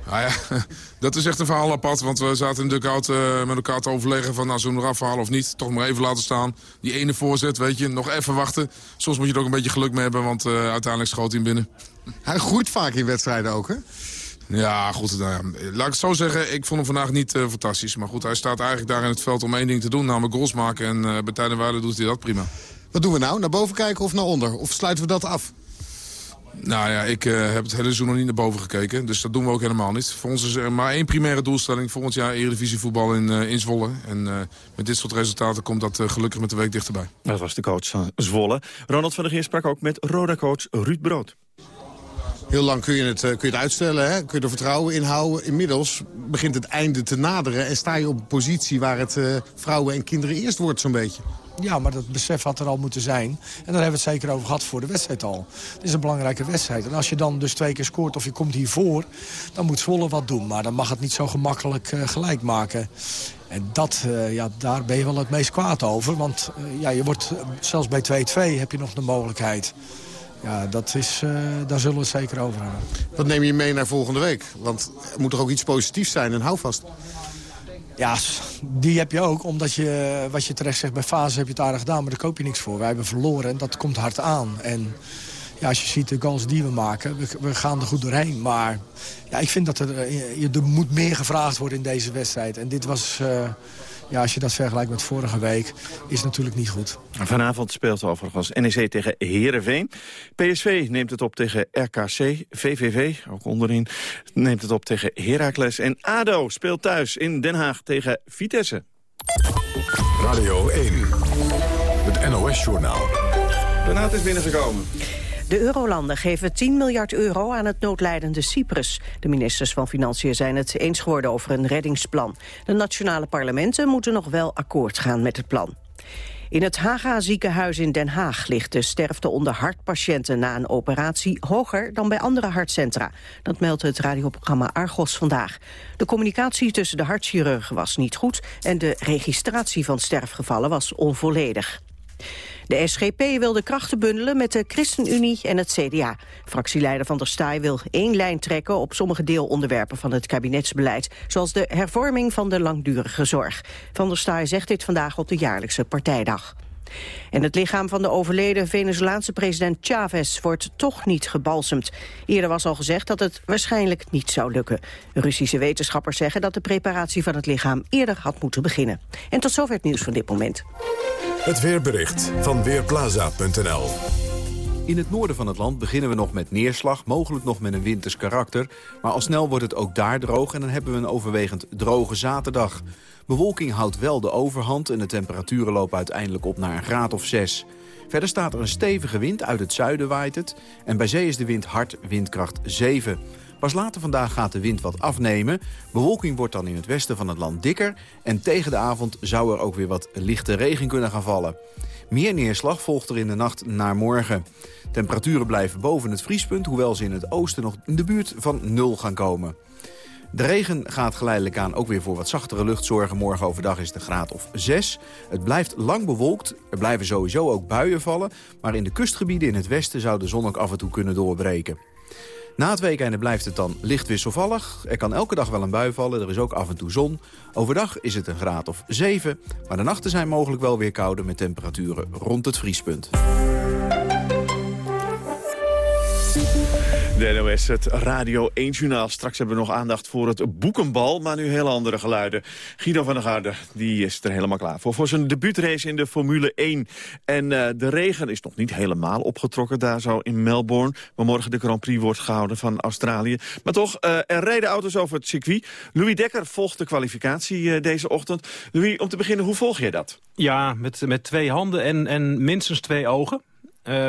[SPEAKER 23] Ah ja, dat is echt een verhaal apart. Want we zaten in de dugout uh, met elkaar te overleggen van... nou, zullen we eraf halen of niet? Toch maar even laten staan. Die ene voorzet, weet je, nog even wachten. Soms moet je er ook een beetje geluk mee hebben, want uh, uiteindelijk schoot hij hem binnen.
[SPEAKER 22] Hij groeit vaak in wedstrijden ook, hè?
[SPEAKER 23] Ja, goed. Nou ja, laat ik het zo zeggen, ik vond hem vandaag niet uh, fantastisch. Maar goed, hij staat eigenlijk daar in het veld om één ding te doen, namelijk goals maken. En uh, bij Tijdenwaarde doet hij dat prima.
[SPEAKER 22] Wat doen we nou? Naar boven kijken of naar onder? Of sluiten we dat af?
[SPEAKER 23] Nou ja, ik uh, heb het hele seizoen nog niet naar boven gekeken. Dus dat doen we ook helemaal niet. Voor ons is er maar één primaire doelstelling. Volgend jaar Eredivisie voetbal in, uh, in Zwolle. En uh, met dit soort resultaten komt dat gelukkig met de week dichterbij.
[SPEAKER 3] Dat was de coach van Zwolle. Ronald van der Geer sprak ook met Roda-coach Ruud Brood.
[SPEAKER 22] Heel lang kun je het, eh, kun je het uitstellen, hè? kun je er vertrouwen in houden. Inmiddels begint het einde te naderen en sta je op een positie... waar het eh, vrouwen en kinderen eerst wordt zo'n beetje.
[SPEAKER 24] Ja, maar dat besef had er al moeten zijn. En daar hebben we het zeker over gehad voor de wedstrijd al. Het is een belangrijke wedstrijd. En als je dan dus twee keer scoort of je komt hiervoor... dan moet Zwolle wat doen. Maar dan mag het niet zo gemakkelijk eh, gelijk maken. En dat, eh, ja, daar ben je wel het meest kwaad over. Want eh, ja, je wordt, zelfs bij 2-2 heb je nog de mogelijkheid. Ja, dat is, daar zullen we het zeker over hebben.
[SPEAKER 22] Wat neem je mee naar volgende week? Want er moet toch ook iets positiefs zijn en hou vast.
[SPEAKER 24] Ja, die heb je ook, omdat je, wat je terecht zegt, bij fase heb je het aardig gedaan, maar daar koop je niks voor. Wij hebben verloren en dat komt hard aan. En ja, als je ziet de goals die we maken, we, we gaan er goed doorheen. Maar ja, ik vind dat er, eh, er moet meer gevraagd worden in deze wedstrijd. En dit was, eh, ja, als je dat vergelijkt met vorige week, is natuurlijk niet goed.
[SPEAKER 3] Vanavond speelt overigens NEC tegen Heerenveen. PSV neemt het op tegen RKC. VVV, ook onderin, neemt het op tegen Heracles. En ADO speelt thuis in Den Haag tegen Vitesse.
[SPEAKER 1] Radio 1, het NOS-journaal.
[SPEAKER 3] Daarna is binnengekomen.
[SPEAKER 2] De eurolanden geven 10 miljard euro aan het noodlijdende Cyprus. De ministers van Financiën zijn het eens geworden over een reddingsplan. De nationale parlementen moeten nog wel akkoord gaan met het plan. In het Haga ziekenhuis in Den Haag ligt de sterfte onder hartpatiënten na een operatie hoger dan bij andere hartcentra. Dat meldt het radioprogramma Argos vandaag. De communicatie tussen de hartchirurgen was niet goed en de registratie van sterfgevallen was onvolledig. De SGP wil de krachten bundelen met de ChristenUnie en het CDA. Fractieleider Van der Staaij wil één lijn trekken op sommige deelonderwerpen van het kabinetsbeleid, zoals de hervorming van de langdurige zorg. Van der Staaij zegt dit vandaag op de jaarlijkse partijdag. En het lichaam van de overleden Venezolaanse president Chavez wordt toch niet gebalsemd. Eerder was al gezegd dat het waarschijnlijk niet zou lukken. Russische wetenschappers zeggen dat de preparatie van het lichaam eerder had moeten beginnen. En tot zover het nieuws van dit moment.
[SPEAKER 1] Het weerbericht van Weerplaza.nl.
[SPEAKER 25] In het noorden van het land beginnen we nog met neerslag, mogelijk nog met een winters karakter. Maar al snel wordt het ook daar droog en dan hebben we een overwegend droge zaterdag. Bewolking houdt wel de overhand en de temperaturen lopen uiteindelijk op naar een graad of 6. Verder staat er een stevige wind, uit het zuiden waait het. En bij zee is de wind hard, windkracht 7. Pas later vandaag gaat de wind wat afnemen. Bewolking wordt dan in het westen van het land dikker. En tegen de avond zou er ook weer wat lichte regen kunnen gaan vallen. Meer neerslag volgt er in de nacht naar morgen. Temperaturen blijven boven het vriespunt... hoewel ze in het oosten nog in de buurt van nul gaan komen. De regen gaat geleidelijk aan ook weer voor wat zachtere lucht zorgen. Morgen overdag is het een graad of 6. Het blijft lang bewolkt. Er blijven sowieso ook buien vallen. Maar in de kustgebieden in het westen zou de zon ook af en toe kunnen doorbreken. Na het weekende blijft het dan licht wisselvallig. Er kan elke dag wel een bui vallen, er is ook af en toe zon. Overdag is het een graad of 7, maar de nachten zijn mogelijk wel weer kouder... met temperaturen rond het vriespunt.
[SPEAKER 3] De het Radio 1-journaal. Straks hebben we nog aandacht voor het boekenbal, maar nu heel andere geluiden. Guido van der Garde, die is er helemaal klaar voor. Voor zijn debuutrace in de Formule 1. En eh, de regen is nog niet helemaal opgetrokken daar zo in Melbourne. Maar morgen de Grand Prix wordt gehouden van Australië. Maar toch, eh, er rijden auto's over het circuit. Louis Dekker volgt de kwalificatie eh, deze ochtend. Louis, om te beginnen, hoe volg je dat?
[SPEAKER 16] Ja, met, met twee handen en, en minstens twee ogen.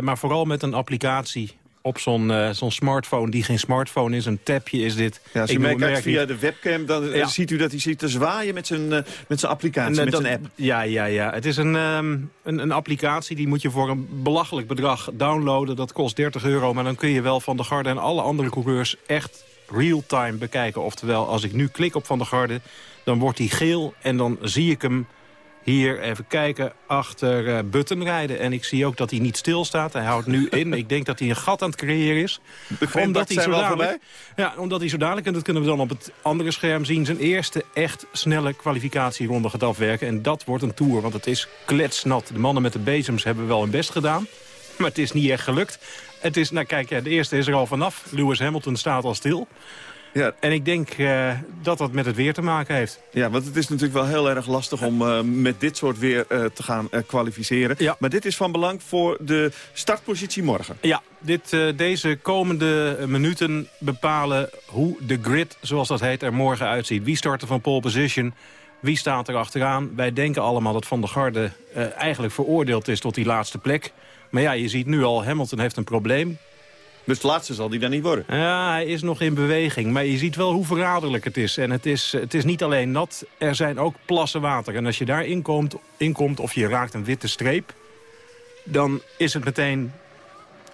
[SPEAKER 16] Maar vooral met een applicatie op zo'n eh, zo'n smartphone die geen smartphone is. Een tapje is dit.
[SPEAKER 3] Ja, als u via de webcam, dan eh,
[SPEAKER 16] Ja.
[SPEAKER 3] ziet u dat hij zit te zwaaien met zijn, eh, met zijn applicatie,
[SPEAKER 16] En,
[SPEAKER 3] met
[SPEAKER 16] eh,
[SPEAKER 3] zijn
[SPEAKER 16] dat-
[SPEAKER 3] app.
[SPEAKER 16] Ja, ja, ja. Het is een, ehm, een, een applicatie die moet je voor een belachelijk bedrag downloaden. Dat kost 30 euro, maar dan kun je wel Van der Garde en alle andere coureurs echt real-time bekijken. Oftewel, als ik nu klik op Van der Garde, dan wordt hij geel en dan zie ik hem hier even kijken achter eh Button rijden. En ik zie ook dat hij niet stilstaat. Hij houdt nu in. Ik denk dat hij een gat aan het creëren is.
[SPEAKER 3] De grindbaks zijn
[SPEAKER 16] zo dadelijk- Ja, omdat hij zo dadelijk, en dat kunnen we dan op het andere scherm zien... zijn eerste echt snelle kwalificatieronde gaat afwerken. En dat wordt een tour, want het is kletsnat. De mannen met de bezems hebben wel hun best gedaan. Maar het is niet echt gelukt. Het is, nou kijk, ja, de eerste is er al vanaf. Lewis Hamilton staat al stil.
[SPEAKER 3] Ja.
[SPEAKER 16] En ik denk eh, dat dat met het weer te maken heeft.
[SPEAKER 3] Ja, want het is natuurlijk wel heel erg lastig om eh, met dit soort weer eh, te gaan kwalificeren.
[SPEAKER 16] Ja.
[SPEAKER 3] Maar dit is van belang voor de startpositie morgen.
[SPEAKER 16] Ja, dit, deze komende minuten bepalen hoe de grid, zoals dat heet, er morgen uitziet. Wie start er van pole position? Wie staat er achteraan? Wij denken allemaal dat Van der Garde eigenlijk veroordeeld is tot die laatste plek. Maar ja, je ziet nu al, Hamilton heeft een probleem.
[SPEAKER 3] Dus het laatste zal die dan niet worden.
[SPEAKER 16] Ja, hij is nog in beweging. Maar je ziet wel hoe verraderlijk het is. En het is, het is niet alleen nat, er zijn ook plassen water. En als je daar inkomt, inkomt of je raakt een witte streep... dan is het meteen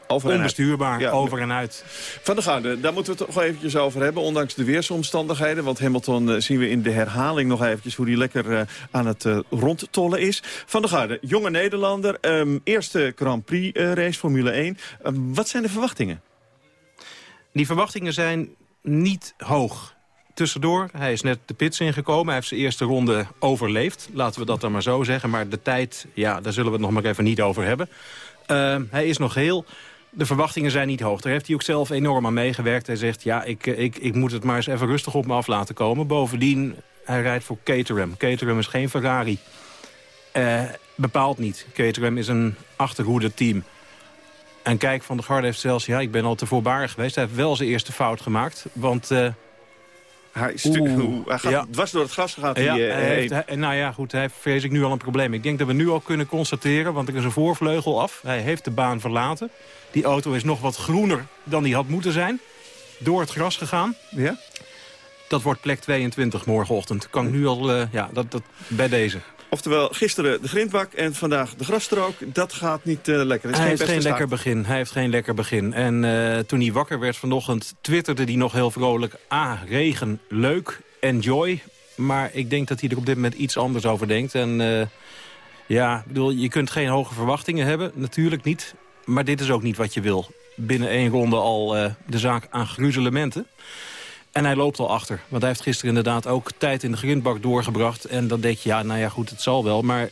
[SPEAKER 3] Over en uit.
[SPEAKER 16] onbestuurbaar,
[SPEAKER 3] Ja.
[SPEAKER 16] over en uit.
[SPEAKER 3] Van der Garde, daar moeten we het toch eventjes over hebben, ondanks de weersomstandigheden. Want Hamilton eh, zien we in de herhaling nog eventjes hoe hij lekker eh, aan het eh, rondtollen is. Van der Garde, jonge Nederlander, ehm, eerste Grand Prix eh, race, Formule 1. Ehm, wat zijn de verwachtingen?
[SPEAKER 16] Die verwachtingen zijn niet hoog. Tussendoor, hij is net de pits ingekomen. Hij heeft zijn eerste ronde overleefd. Laten we dat dan maar zo zeggen. Maar de tijd, ja, daar zullen we het nog maar even niet over hebben. Uh, hij is nog heel... De verwachtingen zijn niet hoog. Daar heeft hij ook zelf enorm aan meegewerkt. Hij zegt, ja, ik, eh, ik, ik moet het maar eens even rustig op me af laten komen. Bovendien, hij rijdt voor Caterham. Caterham is geen Ferrari. Uh, bepaald niet. Caterham is een achterhoede team. En kijk, Van der Garde heeft zelfs... Ja, ik ben al te voorbarig geweest. Hij heeft wel zijn eerste fout gemaakt. Want... Uh,
[SPEAKER 3] hij, Oeh, hij gaat ja. dwars door het gras
[SPEAKER 16] ja,
[SPEAKER 3] hij, uh,
[SPEAKER 16] hij heeft, hij, Nou ja, goed, hij heeft vrees ik nu al een probleem. Ik denk dat we nu al kunnen constateren, want er is een voorvleugel af. Hij heeft de baan verlaten. Die auto is nog wat groener dan die had moeten zijn. Door het gras gegaan.
[SPEAKER 3] Ja?
[SPEAKER 16] Dat wordt plek 22 morgenochtend. Kan ik nu al, uh, ja, dat, dat, bij deze.
[SPEAKER 3] Oftewel, gisteren de grindbak en vandaag de grasstrook. Dat gaat niet uh, lekker.
[SPEAKER 16] hij heeft geen lekker begin. Hij heeft geen lekker begin. En uh, toen hij wakker werd vanochtend, twitterde hij nog heel vrolijk... Ah, regen, leuk, enjoy. Maar ik denk dat hij er op dit moment iets anders over denkt. En uh, ja, bedoel, je kunt geen hoge verwachtingen hebben. Natuurlijk niet. Maar dit is ook niet wat je wil. Binnen één ronde al de zaak aan gruzelementen. En hij loopt al achter. Want hij heeft gisteren inderdaad ook tijd in de grindbak doorgebracht. En dan denk je, ja, nou ja, goed, het zal wel. Maar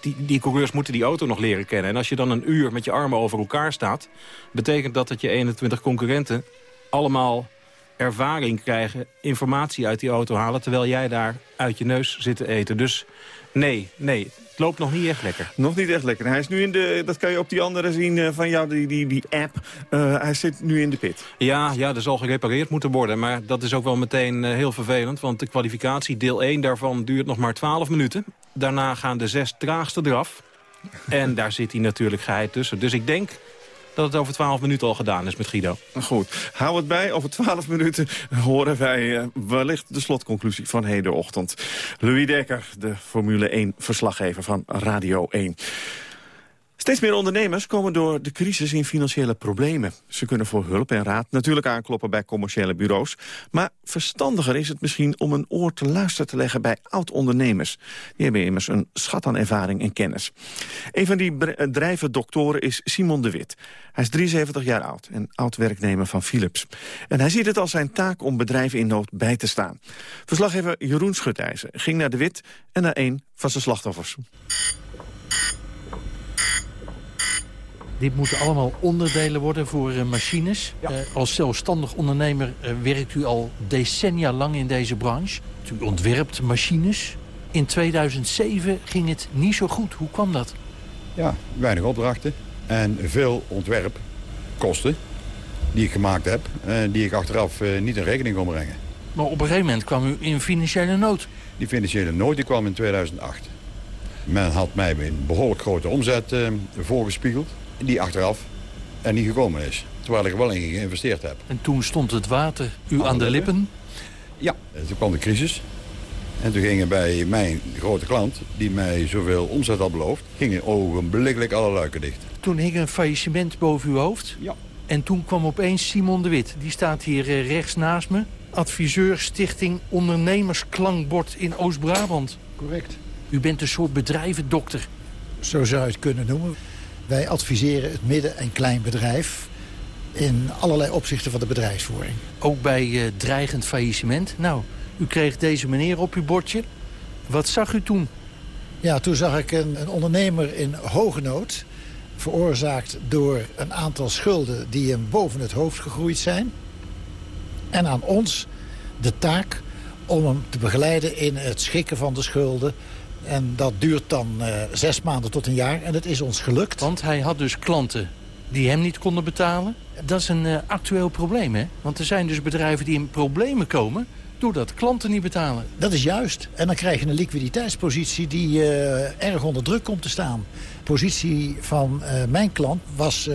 [SPEAKER 16] die, die coureurs moeten die auto nog leren kennen. En als je dan een uur met je armen over elkaar staat... betekent dat dat je 21 concurrenten allemaal ervaring krijgen... informatie uit die auto halen... terwijl jij daar uit je neus zit te eten. Dus nee, nee, het loopt nog niet echt lekker.
[SPEAKER 3] Nog niet echt lekker. Hij is nu in de, dat kan je op die andere zien uh, van jou, die, die, die app. Uh, hij zit nu in de pit.
[SPEAKER 16] Ja, ja, er zal gerepareerd moeten worden. Maar dat is ook wel meteen uh, heel vervelend. Want de kwalificatie, deel 1 daarvan, duurt nog maar 12 minuten. Daarna gaan de zes traagste eraf. en daar zit hij natuurlijk geheid tussen. Dus ik denk dat het over 12 minuten al gedaan is met Guido.
[SPEAKER 3] Goed, hou het bij. Over 12 minuten horen wij uh, wellicht de slotconclusie van hedenochtend. Louis Dekker, de Formule 1-verslaggever van Radio 1. Steeds meer ondernemers komen door de crisis in financiële problemen. Ze kunnen voor hulp en raad natuurlijk aankloppen bij commerciële bureaus. Maar verstandiger is het misschien om een oor te luisteren te leggen bij oud-ondernemers. Die hebben immers een schat aan ervaring en kennis. Een van die drijven doktoren is Simon de Wit. Hij is 73 jaar oud en oud-werknemer van Philips. En hij ziet het als zijn taak om bedrijven in nood bij te staan. Verslaggever Jeroen Schutijzer ging naar de Wit en naar een van zijn slachtoffers.
[SPEAKER 26] Dit moeten allemaal onderdelen worden voor uh, machines. Ja. Uh, als zelfstandig ondernemer uh, werkt u al decennia lang in deze branche. U ontwerpt machines. In 2007 ging het niet zo goed. Hoe kwam dat?
[SPEAKER 27] Ja, weinig opdrachten en veel ontwerpkosten die ik gemaakt heb... die ik achteraf niet in rekening kon brengen.
[SPEAKER 26] Maar op een gegeven moment kwam u in financiële nood.
[SPEAKER 27] Die financiële nood die kwam in 2008. Men had mij een behoorlijk grote omzet voorgespiegeld die achteraf er niet gekomen is. Terwijl ik er wel in geïnvesteerd heb.
[SPEAKER 26] En toen stond het water u aan de lippen?
[SPEAKER 27] Ja, toen kwam de crisis. En toen gingen bij mijn grote klant, die mij zoveel omzet had beloofd... gingen ogenblikkelijk alle luiken dicht.
[SPEAKER 26] Toen hing een faillissement boven uw hoofd?
[SPEAKER 27] Ja.
[SPEAKER 26] En toen kwam opeens Simon de Wit. Die staat hier rechts naast me. Adviseur Stichting Ondernemersklankbord in Oost-Brabant.
[SPEAKER 28] Correct.
[SPEAKER 26] U bent een soort bedrijvendokter.
[SPEAKER 28] Zo zou je het kunnen noemen. Wij adviseren het midden- en kleinbedrijf in allerlei opzichten van de bedrijfsvoering.
[SPEAKER 26] Ook bij uh, dreigend faillissement. Nou, u kreeg deze meneer op uw bordje. Wat zag u toen?
[SPEAKER 28] Ja, toen zag ik een, een ondernemer in hoge nood. Veroorzaakt door een aantal schulden die hem boven het hoofd gegroeid zijn. En aan ons de taak om hem te begeleiden in het schikken van de schulden en dat duurt dan uh, zes maanden tot een jaar. En dat is ons gelukt.
[SPEAKER 26] Want hij had dus klanten die hem niet konden betalen. Dat is een uh, actueel probleem, hè? Want er zijn dus bedrijven die in problemen komen... doordat klanten niet betalen.
[SPEAKER 28] Dat is juist. En dan krijg je een liquiditeitspositie die uh, erg onder druk komt te staan. De positie van mijn klant was,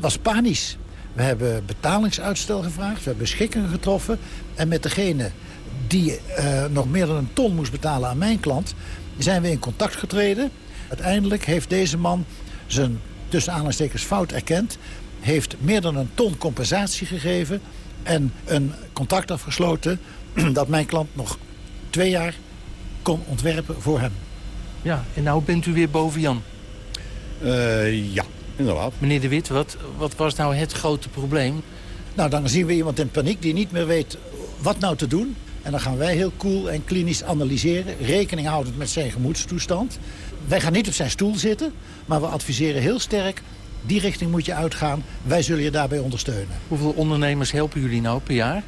[SPEAKER 28] was panisch. We hebben betalingsuitstel gevraagd, we hebben schikkingen getroffen. En met degene die eh, nog meer dan een ton moest betalen aan mijn klant... zijn we in contact getreden. Uiteindelijk heeft deze man zijn tussen aanhalingstekens fout erkend... heeft meer dan een ton compensatie gegeven... en een contract afgesloten dat mijn klant nog twee jaar kon ontwerpen voor hem.
[SPEAKER 26] Ja, en nou bent u weer boven Jan.
[SPEAKER 27] Eh, ja, inderdaad.
[SPEAKER 26] Meneer De Wit, wat, wat was nou het grote probleem?
[SPEAKER 28] Nou, dan zien we iemand in paniek die niet meer weet wat nou te doen. En dan gaan wij heel cool en klinisch analyseren, rekening houdend met zijn gemoedstoestand. Wij gaan niet op zijn stoel zitten, maar we adviseren heel sterk... die richting moet je uitgaan, wij zullen je daarbij ondersteunen.
[SPEAKER 26] Hoeveel ondernemers helpen jullie nou per jaar?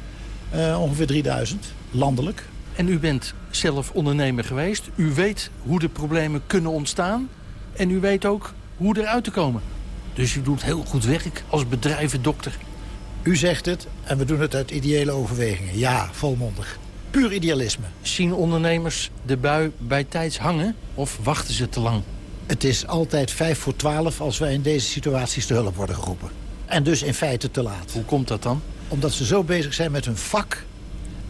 [SPEAKER 28] Eh, ongeveer 3000, landelijk.
[SPEAKER 26] En u bent zelf ondernemer geweest. U weet hoe de problemen kunnen ontstaan. En u weet ook hoe eruit te komen. Dus u doet heel goed werk als bedrijvendokter.
[SPEAKER 28] U zegt het en we doen het uit ideële overwegingen. Ja, volmondig. Puur idealisme.
[SPEAKER 26] Zien ondernemers de bui bij tijds hangen of wachten ze te lang?
[SPEAKER 28] Het is altijd vijf voor twaalf als wij in deze situaties te hulp worden geroepen. En dus in feite te laat.
[SPEAKER 26] Hoe komt dat dan?
[SPEAKER 28] Omdat ze zo bezig zijn met hun vak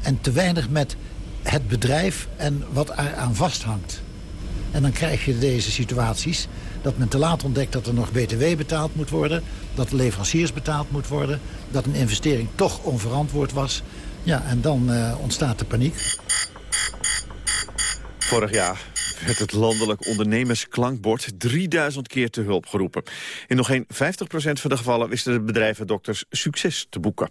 [SPEAKER 28] en te weinig met het bedrijf en wat eraan vasthangt. En dan krijg je deze situaties dat men te laat ontdekt dat er nog btw betaald moet worden... dat de leveranciers betaald moet worden... dat een investering toch onverantwoord was. Ja, en dan eh, ontstaat de paniek.
[SPEAKER 3] Vorig jaar werd het landelijk ondernemersklankbord 3000 keer te hulp geroepen. In nog geen 50% van de gevallen wisten de bedrijven dokters succes te boeken.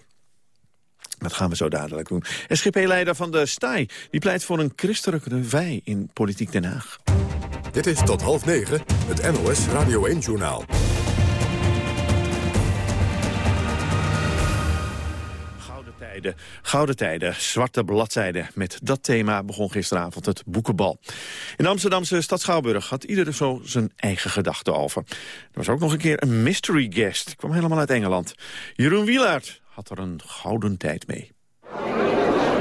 [SPEAKER 3] Dat gaan we zo dadelijk doen. SGP-leider van de STAI die pleit voor een christelijke wij in Politiek Den Haag.
[SPEAKER 1] Dit is tot half negen het NOS Radio 1-journaal.
[SPEAKER 3] Gouden tijden, zwarte bladzijden. Met dat thema begon gisteravond het boekenbal. In Amsterdamse stad Schouwburg had ieder zo zijn eigen gedachten over. Er was ook nog een keer een mystery guest. kwam helemaal uit Engeland. Jeroen Wielaert had er een gouden tijd mee.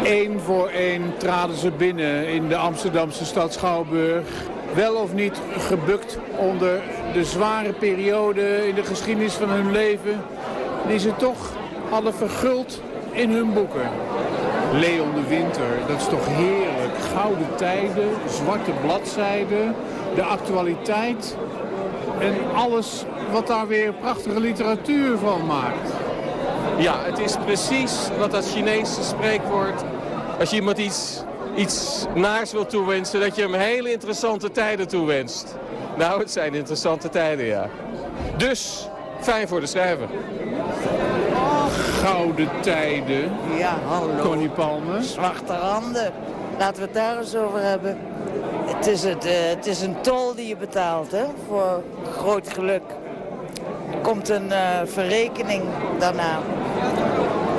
[SPEAKER 29] Eén voor één traden ze binnen in de Amsterdamse stad Schouwburg. Wel of niet gebukt onder de zware periode in de geschiedenis van hun leven... die ze toch hadden verguld in hun boeken. Leon de Winter, dat is toch heerlijk. Gouden tijden, zwarte bladzijden, de actualiteit... en alles wat daar weer prachtige literatuur van maakt.
[SPEAKER 30] Ja, het is precies wat dat Chinese spreekwoord... als je iemand iets, iets naars wil toewensen... dat je hem hele interessante tijden toewenst. Nou, het zijn interessante tijden, ja. Dus, fijn voor de schrijver.
[SPEAKER 29] Gouden tijden.
[SPEAKER 31] Ja, hallo.
[SPEAKER 29] Connie Palme.
[SPEAKER 31] Zwarte handen. Laten we het daar eens over hebben. Het is, het, eh, het is een tol die je betaalt hè, voor groot geluk. Er komt een eh, verrekening daarna.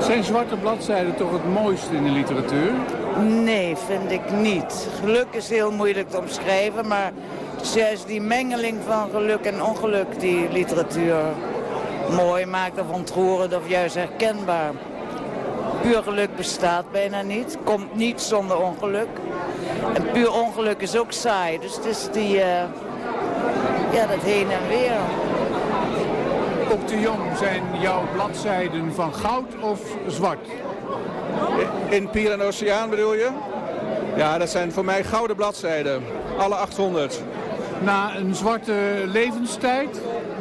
[SPEAKER 29] Zijn zwarte bladzijden toch het mooiste in de literatuur?
[SPEAKER 31] Nee, vind ik niet. Geluk is heel moeilijk te omschrijven, maar het is juist die mengeling van geluk en ongeluk die literatuur mooi maakt of ontroerend of juist herkenbaar. Puur geluk bestaat bijna niet, komt niet zonder ongeluk. En puur ongeluk is ook saai, dus het is die, eh, ja, dat heen en weer.
[SPEAKER 29] Op de Jong zijn jouw bladzijden van goud of zwart?
[SPEAKER 30] In Pier en Oceaan bedoel je? Ja, dat zijn voor mij gouden bladzijden. Alle 800.
[SPEAKER 29] Na een zwarte levenstijd?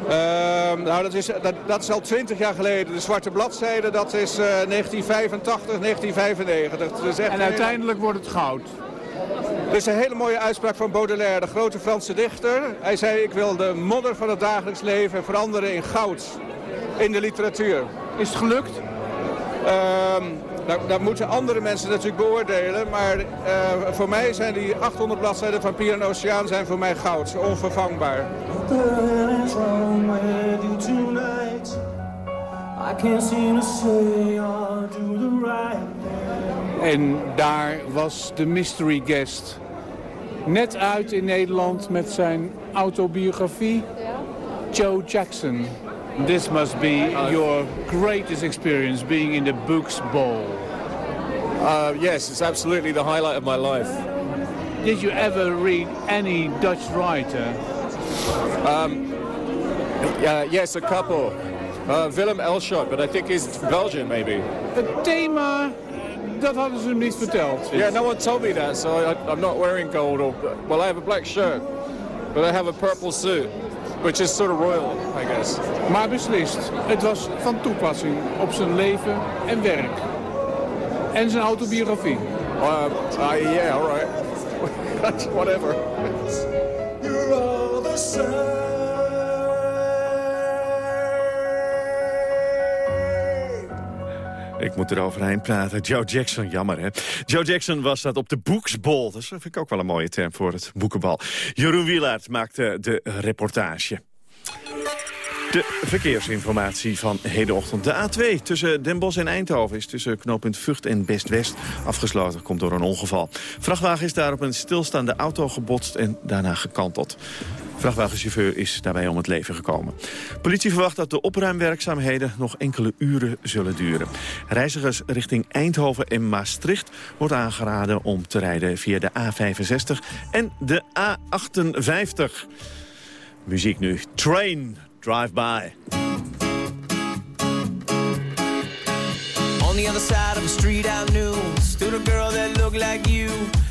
[SPEAKER 30] Ehm, nou, dat is, dat, dat is al 20 jaar geleden. De zwarte bladzijde, dat is eh, 1985, 1995. Dat is echt
[SPEAKER 29] En uiteindelijk wordt het goud.
[SPEAKER 30] Er is een hele mooie uitspraak van Baudelaire, de grote Franse dichter. Hij zei, ik wil de modder van het dagelijks leven veranderen in goud. In de literatuur.
[SPEAKER 29] Is het gelukt?
[SPEAKER 30] Ehm, dat, dat moeten andere mensen natuurlijk beoordelen. Maar eh, voor mij zijn die 800 bladzijden van Pier en Oceaan zijn voor mij goud. Onvervangbaar.
[SPEAKER 29] En daar was de mystery guest. Net uit in Nederland met zijn autobiografie. Joe Jackson. This must be your greatest experience being in the Books Bowl.
[SPEAKER 30] Uh, yes, it's absolutely the highlight of my life.
[SPEAKER 29] Did you ever read any Dutch writer?
[SPEAKER 30] Um, uh, yes, a couple.
[SPEAKER 32] Uh, Willem Elschot, but I think he's Belgian maybe.
[SPEAKER 29] Het thema, dat hadden ze hem niet verteld.
[SPEAKER 32] Yeah, no one told me that, so I, I'm not wearing gold. Or, well, I have a black shirt, but I have a purple suit, which is sort of royal, I guess.
[SPEAKER 29] Maar beslist, het was van toepassing op zijn leven en werk. En zijn autobiografie.
[SPEAKER 32] Uh, uh, yeah, all right. Whatever.
[SPEAKER 19] You're all the same.
[SPEAKER 3] Ik moet er overheen praten. Joe Jackson, jammer hè. Joe Jackson was dat op de boeksbol. Dat vind ik ook wel een mooie term voor het boekenbal. Jeroen Wielaert maakte de reportage. De verkeersinformatie van hedenochtend. De A2 tussen Den Bosch en Eindhoven is tussen knooppunt Vught en Best-West afgesloten. Komt door een ongeval. Vrachtwagen is daar op een stilstaande auto gebotst en daarna gekanteld. Vrachtwagenchauffeur is daarbij om het leven gekomen. Politie verwacht dat de opruimwerkzaamheden nog enkele uren zullen duren. Reizigers richting Eindhoven en Maastricht wordt aangeraden om te rijden via de A65 en de A58. Muziek nu. Train, drive by.
[SPEAKER 33] On the other side of the street I knew Stood girl that looked like you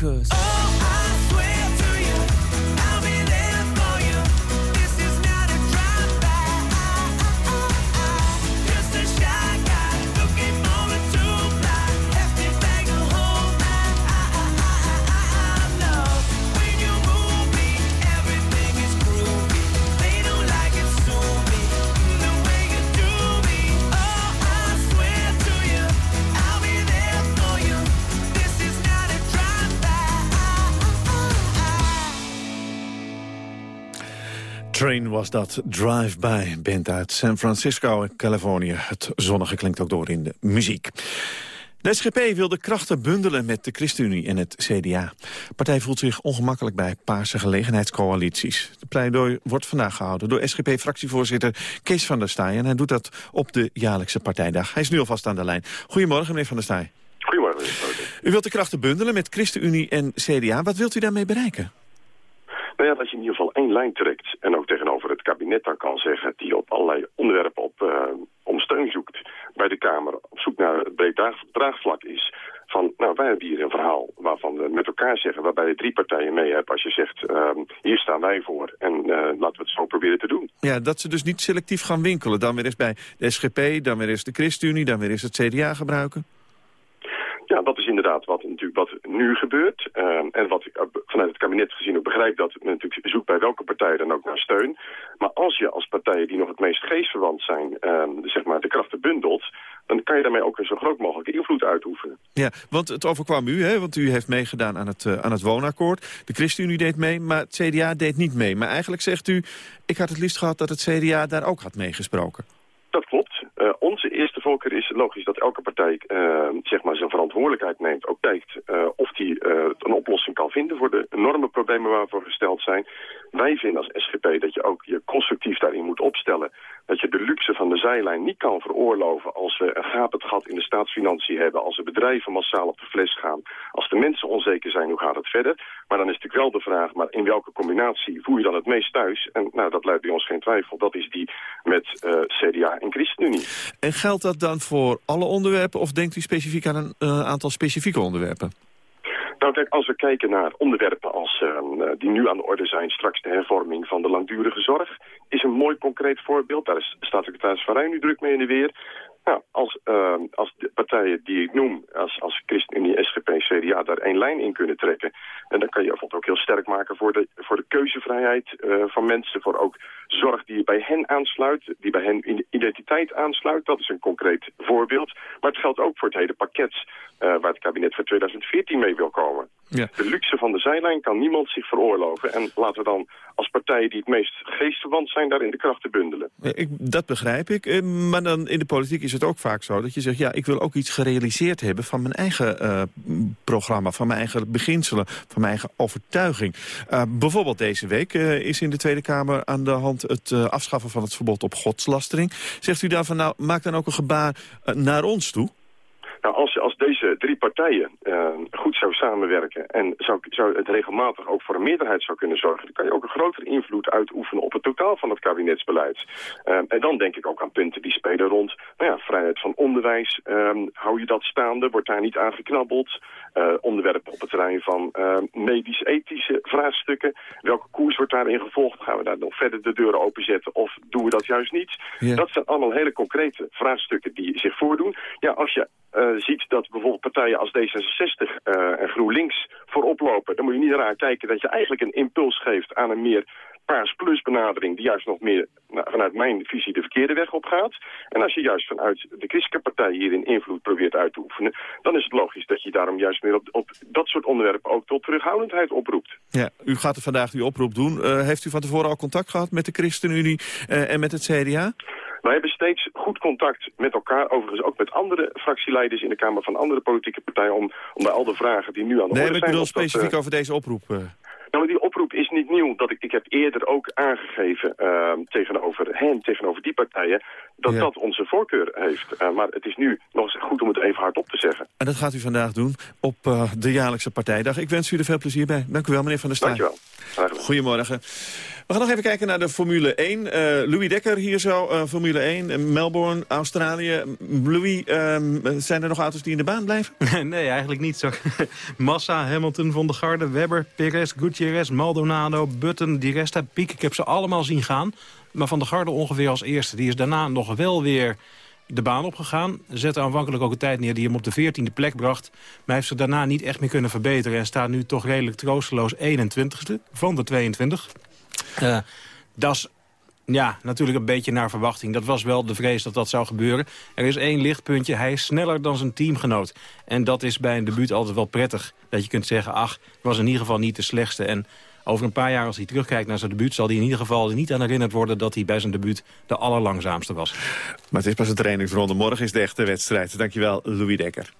[SPEAKER 33] cause.
[SPEAKER 3] Train was dat Drive-By, band uit San Francisco, Californië. Het zonnige klinkt ook door in de muziek. De SGP wil de krachten bundelen met de ChristenUnie en het CDA. De partij voelt zich ongemakkelijk bij paarse gelegenheidscoalities. De pleidooi wordt vandaag gehouden door SGP-fractievoorzitter Kees van der Staaij. En hij doet dat op de jaarlijkse partijdag. Hij is nu alvast aan de lijn. Goedemorgen, meneer van der Staaij.
[SPEAKER 34] Goedemorgen.
[SPEAKER 3] U wilt de krachten bundelen met ChristenUnie en CDA. Wat wilt u daarmee bereiken?
[SPEAKER 34] Nou ja, dat je in ieder geval één lijn trekt en ook tegenover het kabinet dan kan zeggen... die op allerlei onderwerpen op, eh, om steun zoekt, bij de Kamer op zoek naar het breed draag- draagvlak is. Van, nou, wij hebben hier een verhaal waarvan we met elkaar zeggen, waarbij je drie partijen mee hebt. Als je zegt, ehm, hier staan wij voor en eh, laten we het zo proberen te doen.
[SPEAKER 3] Ja, dat ze dus niet selectief gaan winkelen. Dan weer eens bij de SGP, dan weer eens de ChristenUnie, dan weer eens het CDA gebruiken.
[SPEAKER 34] Ja, dat is inderdaad wat, natuurlijk wat nu gebeurt. Ehm, en wat ik ook vanuit het kabinet gezien ook begrijp... dat men natuurlijk zoekt bij welke partij dan ook naar steun. Maar als je als partijen die nog het meest geestverwant zijn... ehm, zeg maar de krachten bundelt... dan kan je daarmee ook een zo groot mogelijke invloed uitoefenen.
[SPEAKER 3] Ja, want het overkwam u, hè? want u heeft meegedaan aan het, eh, aan het woonakkoord. De ChristenUnie deed mee, maar het CDA deed niet mee. Maar eigenlijk zegt u, ik had het liefst gehad dat het CDA daar ook had meegesproken.
[SPEAKER 34] Eh, onze eerste voorkeur is logisch dat elke partij eh, zeg maar zijn verantwoordelijkheid neemt. Ook kijkt eh, of die een oplossing kan vinden voor de enorme problemen waarvoor gesteld zijn. Wij vinden als SGP dat je ook je constructief daarin moet opstellen. Dat je de luxe van de zijlijn niet kan veroorloven als we een gapend gat in de staatsfinanciën hebben. Als de bedrijven massaal op de fles gaan. Als de mensen onzeker zijn, hoe gaat het verder? Maar dan is natuurlijk wel de vraag, maar in welke combinatie voer je dan het meest thuis? En nou, dat leidt bij ons geen twijfel. Dat is die met eh, CDA en ChristenUnie.
[SPEAKER 3] En geldt dat dan voor alle onderwerpen of denkt u specifiek aan een eh, aantal specifieke onderwerpen?
[SPEAKER 34] Nou kijk, als we kijken naar onderwerpen als, eh, die nu aan de orde zijn... straks de hervorming van de langdurige zorg... is een mooi concreet voorbeeld. Daar is staatssecretaris Van Rijn nu druk mee in de weer. Nou, als, ehm, als de partijen die ik noem, als, als ChristenUnie, SGP, CDA... daar één lijn in kunnen trekken... en dan kan je bijvoorbeeld ook heel sterk maken voor de, voor de keuzevrijheid eh, van mensen... voor ook zorg die bij hen aansluit, die bij hen identiteit aansluit. Dat is een concreet voorbeeld. Maar het geldt ook voor het hele pakket... eh, waar het kabinet voor 2014 mee wil komen.
[SPEAKER 3] Ja.
[SPEAKER 34] De luxe van de zijlijn kan niemand zich veroorloven. En laten we dan als partijen die het meest geestverwant zijn... daarin de krachten bundelen.
[SPEAKER 3] Eh, Ik, dat begrijp ik, maar dan in de politiek is het ook vaak zo dat je zegt... ja, ik wil ook iets gerealiseerd hebben van mijn eigen eh, programma... van mijn eigen beginselen, van mijn eigen overtuiging. Eh, bijvoorbeeld deze week eh, is in de Tweede Kamer aan de hand... het afschaffen van het verbod op godslastering. Zegt u daarvan, nou, maak dan ook een gebaar naar ons toe?
[SPEAKER 34] Nou, als, als deze drie partijen eh, goed zou samenwerken en zou, zou het regelmatig ook voor een meerderheid zou kunnen zorgen, dan kan je ook een grotere invloed uitoefenen op het totaal van het kabinetsbeleid. Eh, en dan denk ik ook aan punten die spelen rond nou ja, vrijheid van onderwijs. Eh, hou je dat staande? Wordt daar niet aan geknabbeld? Eh, onderwerpen op het terrein van eh, medisch-ethische vraagstukken. Welke koers wordt daarin gevolgd? Gaan we daar nog verder de deuren openzetten of doen we dat juist niet? Dat zijn allemaal hele concrete vraagstukken die zich voordoen. Ja, als je eh, ziet dat bijvoorbeeld partijen als D66 eh, en GroenLinks voorop lopen... dan moet je niet eraan kijken dat je eigenlijk een impuls geeft aan een meer paars plus benadering... die juist nog meer nou, vanuit mijn visie de verkeerde weg op gaat. En als je juist vanuit de christelijke partij hierin invloed probeert uit te oefenen... dan is het logisch dat je daarom juist meer op, op dat soort onderwerpen ook tot terughoudendheid oproept.
[SPEAKER 3] Ja, u gaat er vandaag uw oproep doen. Eh, heeft u van tevoren al contact gehad met de ChristenUnie eh, en met het CDA?
[SPEAKER 34] Wij hebben steeds goed contact met elkaar, overigens ook met andere fractieleiders in de Kamer van andere politieke partijen, om, om bij al de vragen die nu aan de
[SPEAKER 3] Nee,
[SPEAKER 34] orde
[SPEAKER 3] ik
[SPEAKER 34] zijn...
[SPEAKER 3] bedoel
[SPEAKER 34] of dat,
[SPEAKER 3] specifiek
[SPEAKER 34] eh,
[SPEAKER 3] over deze oproep.
[SPEAKER 34] Nou, die oproep is niet nieuw. Dat ik, ik heb eerder ook aangegeven eh, tegenover hen, tegenover die partijen, dat dat onze voorkeur heeft. Eh, maar het is nu nog eens goed om het even hardop te zeggen.
[SPEAKER 3] En dat gaat u vandaag doen op eh, de jaarlijkse partijdag. Ik wens u er veel plezier bij. Dank u wel, meneer Van der Staaij.
[SPEAKER 34] Dank je wel.
[SPEAKER 3] Goedemorgen. We gaan nog even kijken naar de Formule 1. Eh, Louis Dekker hier zo, eh, Formule 1, eh, Melbourne, Australië. Louis, ehm, zijn er nog auto's die in de baan blijven?
[SPEAKER 16] nee, eigenlijk niet. Zo. Massa, Hamilton, Van der Garde, Webber, Perez, Gutierrez, Maldonado, Button, Di Resta, Piek. Ik heb ze allemaal zien gaan. Maar Van der Garde ongeveer als eerste. Die is daarna nog wel weer de baan opgegaan. Zette aanvankelijk ook een tijd neer die hem op de 14e plek bracht. Maar heeft ze daarna niet echt meer kunnen verbeteren. En staat nu toch redelijk troosteloos 21ste van de 22. Eh, dat is ja, natuurlijk een beetje naar verwachting. Dat was wel de vrees dat dat zou gebeuren. Er is één lichtpuntje, hij is sneller dan zijn teamgenoot. En dat is bij een debuut altijd wel prettig. Dat je kunt zeggen, ach, was in ieder geval niet de slechtste. En over een paar jaar als hij terugkijkt naar zijn debuut... zal hij in ieder geval er niet aan herinnerd worden... dat hij bij zijn debuut de allerlangzaamste was.
[SPEAKER 3] Maar het is pas een trainingsronde. Morgen is de echte wedstrijd. Dankjewel, Louis Dekker.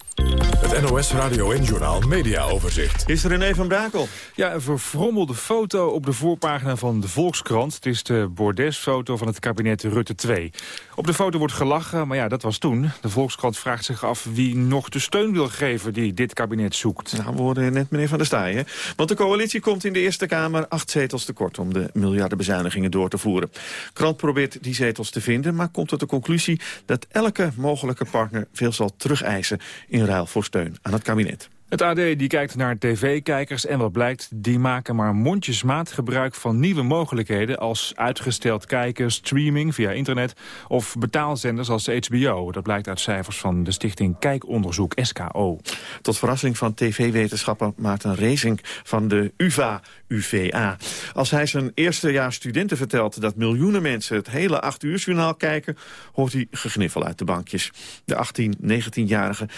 [SPEAKER 1] Het NOS Radio en Journal Media Overzicht.
[SPEAKER 3] Is er René van Brakel?
[SPEAKER 35] Ja, een verfrommelde foto op de voorpagina van de Volkskrant. Het is de bordesfoto van het kabinet Rutte 2. Op de foto wordt gelachen, maar ja, dat was toen. De Volkskrant vraagt zich af wie nog de steun wil geven die dit kabinet zoekt.
[SPEAKER 3] Nou, we hoorden net meneer Van der Staaij. Want de coalitie komt in de Eerste Kamer acht zetels tekort... om de miljardenbezuinigingen door te voeren. Krant probeert die zetels te vinden, maar komt tot de conclusie... dat elke mogelijke partner veel zal terugeisen in ruil voor steun aan het kabinet.
[SPEAKER 35] Het AD die kijkt naar tv-kijkers en wat blijkt, die maken maar mondjesmaat gebruik van nieuwe mogelijkheden als uitgesteld kijken, streaming via internet of betaalzenders als HBO. Dat blijkt uit cijfers van de stichting Kijkonderzoek SKO.
[SPEAKER 3] Tot verrassing van tv-wetenschapper Maarten Rezing van de UvA, UVA. Als hij zijn eerstejaars studenten vertelt dat miljoenen mensen het hele 8 uur journaal kijken, hoort hij gegniffel uit de bankjes. De 18, 19-jarigen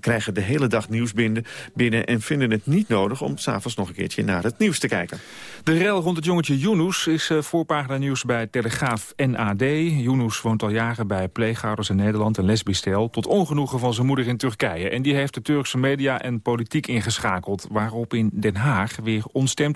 [SPEAKER 3] krijgen de hele dag nieuws binnen en vinden het niet nodig om s'avonds nog een keertje naar het nieuws te kijken.
[SPEAKER 35] De rel rond het jongetje Yunus is uh, voorpagina nieuws bij Telegraaf NAD. Yunus woont al jaren bij pleegouders in Nederland, een lesbisch stel... tot ongenoegen van zijn moeder in Turkije. En die heeft de Turkse media en politiek ingeschakeld... waarop in Den Haag weer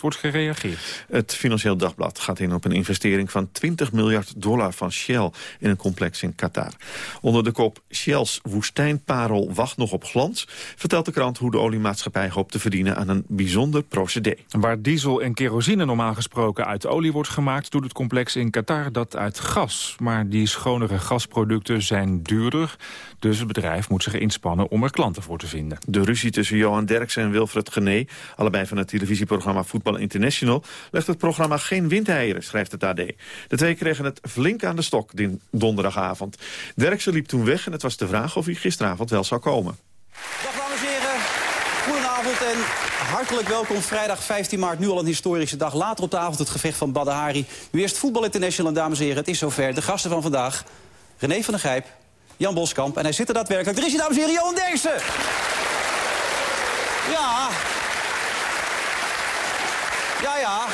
[SPEAKER 35] wordt gereageerd.
[SPEAKER 3] Het Financieel Dagblad gaat in op een investering van 20 miljard dollar van Shell... in een complex in Qatar. Onder de kop Shell's woestijnparel wacht nog op glans... vertelt de krant hoe de oliemaatschappij hoopt te verdienen aan een bijzonder procedé.
[SPEAKER 35] Waar diesel en kerosine normaal gesproken uit olie wordt gemaakt... doet het complex in Qatar dat uit gas. Maar die schonere gasproducten zijn duurder. Dus het bedrijf moet zich inspannen om er klanten voor te vinden.
[SPEAKER 3] De ruzie tussen Johan Derksen en Wilfred Gené... allebei van het televisieprogramma Voetbal International... legt het programma geen windeieren, schrijft het AD. De twee kregen het flink aan de stok donderdagavond. Derksen liep toen weg en het was de vraag of hij gisteravond wel zou komen.
[SPEAKER 36] Dag dames en heren. Goedenavond en hartelijk welkom. Vrijdag 15 maart, nu al een historische dag. Later op de avond het gevecht van Badahari. Nu eerst Voetbal International, en dames en heren. Het is zover. De gasten van vandaag. René van der Gijp, Jan Boskamp. En hij zit er daadwerkelijk. Er is hij, dames en heren, Johan Derksen. Ja. Ja, ja.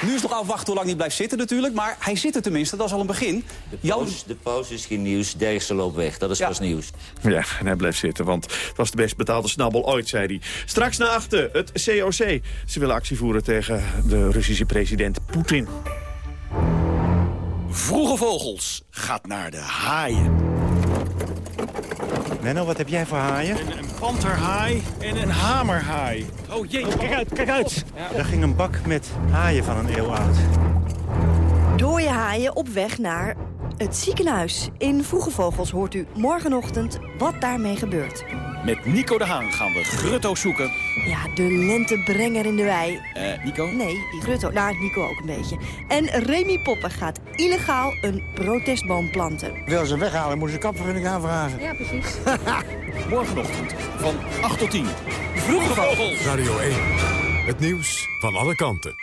[SPEAKER 36] Nu is nog afwachten hoe lang hij blijft zitten natuurlijk. Maar hij zit er tenminste, dat is al een begin.
[SPEAKER 37] De pauze, de pauze is geen nieuws, Derksen loopt weg. Dat is pas nieuws.
[SPEAKER 3] Ja, en hij blijft zitten, want het was de best betaalde snabbel ooit, zei hij. Straks naar achter, het COC. Ze willen actie voeren tegen de Russische president Poetin.
[SPEAKER 38] Vroege Vogels gaat naar de haaien.
[SPEAKER 39] Menno, wat heb jij voor haaien?
[SPEAKER 38] Een, een panterhaai en een hamerhaai. Oh jee, kijk uit, kijk uit.
[SPEAKER 39] Daar ging een bak met haaien van een eeuw oud.
[SPEAKER 40] Dooie haaien op weg naar het ziekenhuis. In Vroege Vogels hoort u morgenochtend wat daarmee gebeurt.
[SPEAKER 38] Met Nico de Haan gaan we Grutto zoeken.
[SPEAKER 40] Ja, de lentebrenger in de wei.
[SPEAKER 38] Eh, Nico?
[SPEAKER 40] Nee, die Grutto. Nou, Nico ook een beetje. En Remy Poppen gaat illegaal een protestboom planten.
[SPEAKER 28] Wil ze weghalen, moeten ze kapvergunning aanvragen.
[SPEAKER 40] Ja, precies.
[SPEAKER 38] Morgenochtend van 8 tot 10. Vroege Vogels.
[SPEAKER 1] Radio 1. Het nieuws van alle kanten.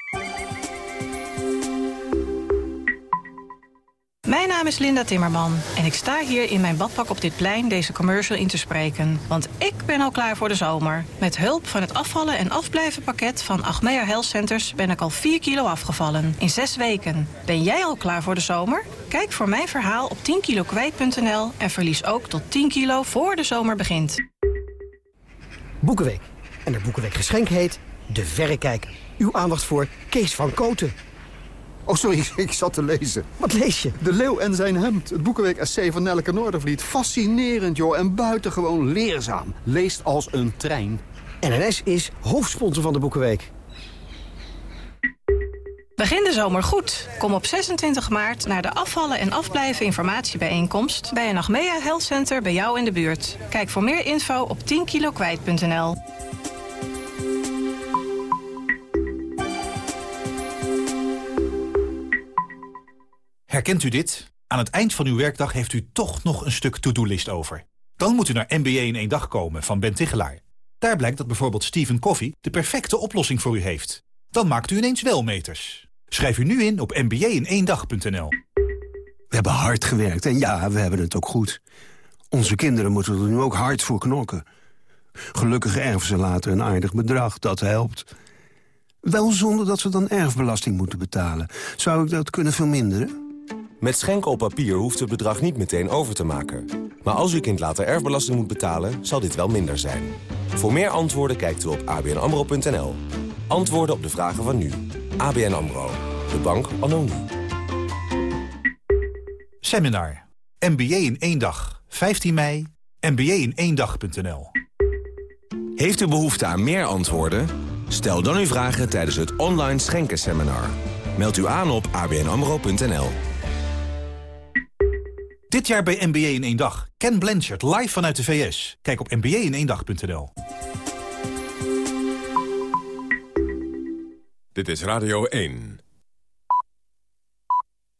[SPEAKER 41] Mijn naam is Linda Timmerman en ik sta hier in mijn badpak op dit plein deze commercial in te spreken. Want ik ben al klaar voor de zomer. Met hulp van het afvallen en afblijven pakket van Achmea Health Centers ben ik al 4 kilo afgevallen. In 6 weken. Ben jij al klaar voor de zomer? Kijk voor mijn verhaal op 10kilokwijt.nl en verlies ook tot 10 kilo voor de zomer begint.
[SPEAKER 42] Boekenweek. En de Boekenweek geschenk heet De Verrekijker. Uw aandacht voor Kees van Koten.
[SPEAKER 43] Oh, sorry, ik zat te lezen.
[SPEAKER 42] Wat lees je?
[SPEAKER 43] De Leeuw en zijn hemd. Het boekenweek essay van Nelleke Noordervliet. Fascinerend, joh. En buitengewoon leerzaam. Leest als een trein.
[SPEAKER 42] NNS is hoofdsponsor van de Boekenweek.
[SPEAKER 41] Begin de zomer goed. Kom op 26 maart naar de afvallen en afblijven informatiebijeenkomst... bij een Achmea Health Center bij jou in de buurt. Kijk voor meer info op 10kilokwijt.nl.
[SPEAKER 44] Herkent u dit? Aan het eind van uw werkdag heeft u toch nog een stuk to-do-list over. Dan moet u naar MBA in één dag komen van Ben Tichelaar. Daar blijkt dat bijvoorbeeld Stephen Coffee de perfecte oplossing voor u heeft. Dan maakt u ineens wel meters. Schrijf u nu in op mba-in-één-dag.nl.
[SPEAKER 45] We hebben hard gewerkt en ja, we hebben het ook goed. Onze kinderen moeten er nu ook hard voor knokken. Gelukkig erven ze later een aardig bedrag, dat helpt. Wel zonder dat ze dan erfbelasting moeten betalen. Zou ik dat kunnen verminderen?
[SPEAKER 46] Met Schenk op papier hoeft het bedrag niet meteen over te maken.
[SPEAKER 47] Maar als uw kind later erfbelasting moet betalen, zal dit wel minder zijn. Voor meer antwoorden kijkt u op abnamro.nl. Antwoorden op de vragen van nu. ABN AMRO. De bank anno nu.
[SPEAKER 44] Seminar. MBA in één dag. 15 mei. MBA in één dag.nl.
[SPEAKER 47] Heeft u behoefte aan meer antwoorden? Stel dan uw vragen tijdens het online schenkenseminar. Meld u aan op abnamro.nl.
[SPEAKER 44] Dit jaar bij MBA in één dag. Ken Blanchard live vanuit de VS. Kijk op dag.nl.
[SPEAKER 1] Dit is Radio 1.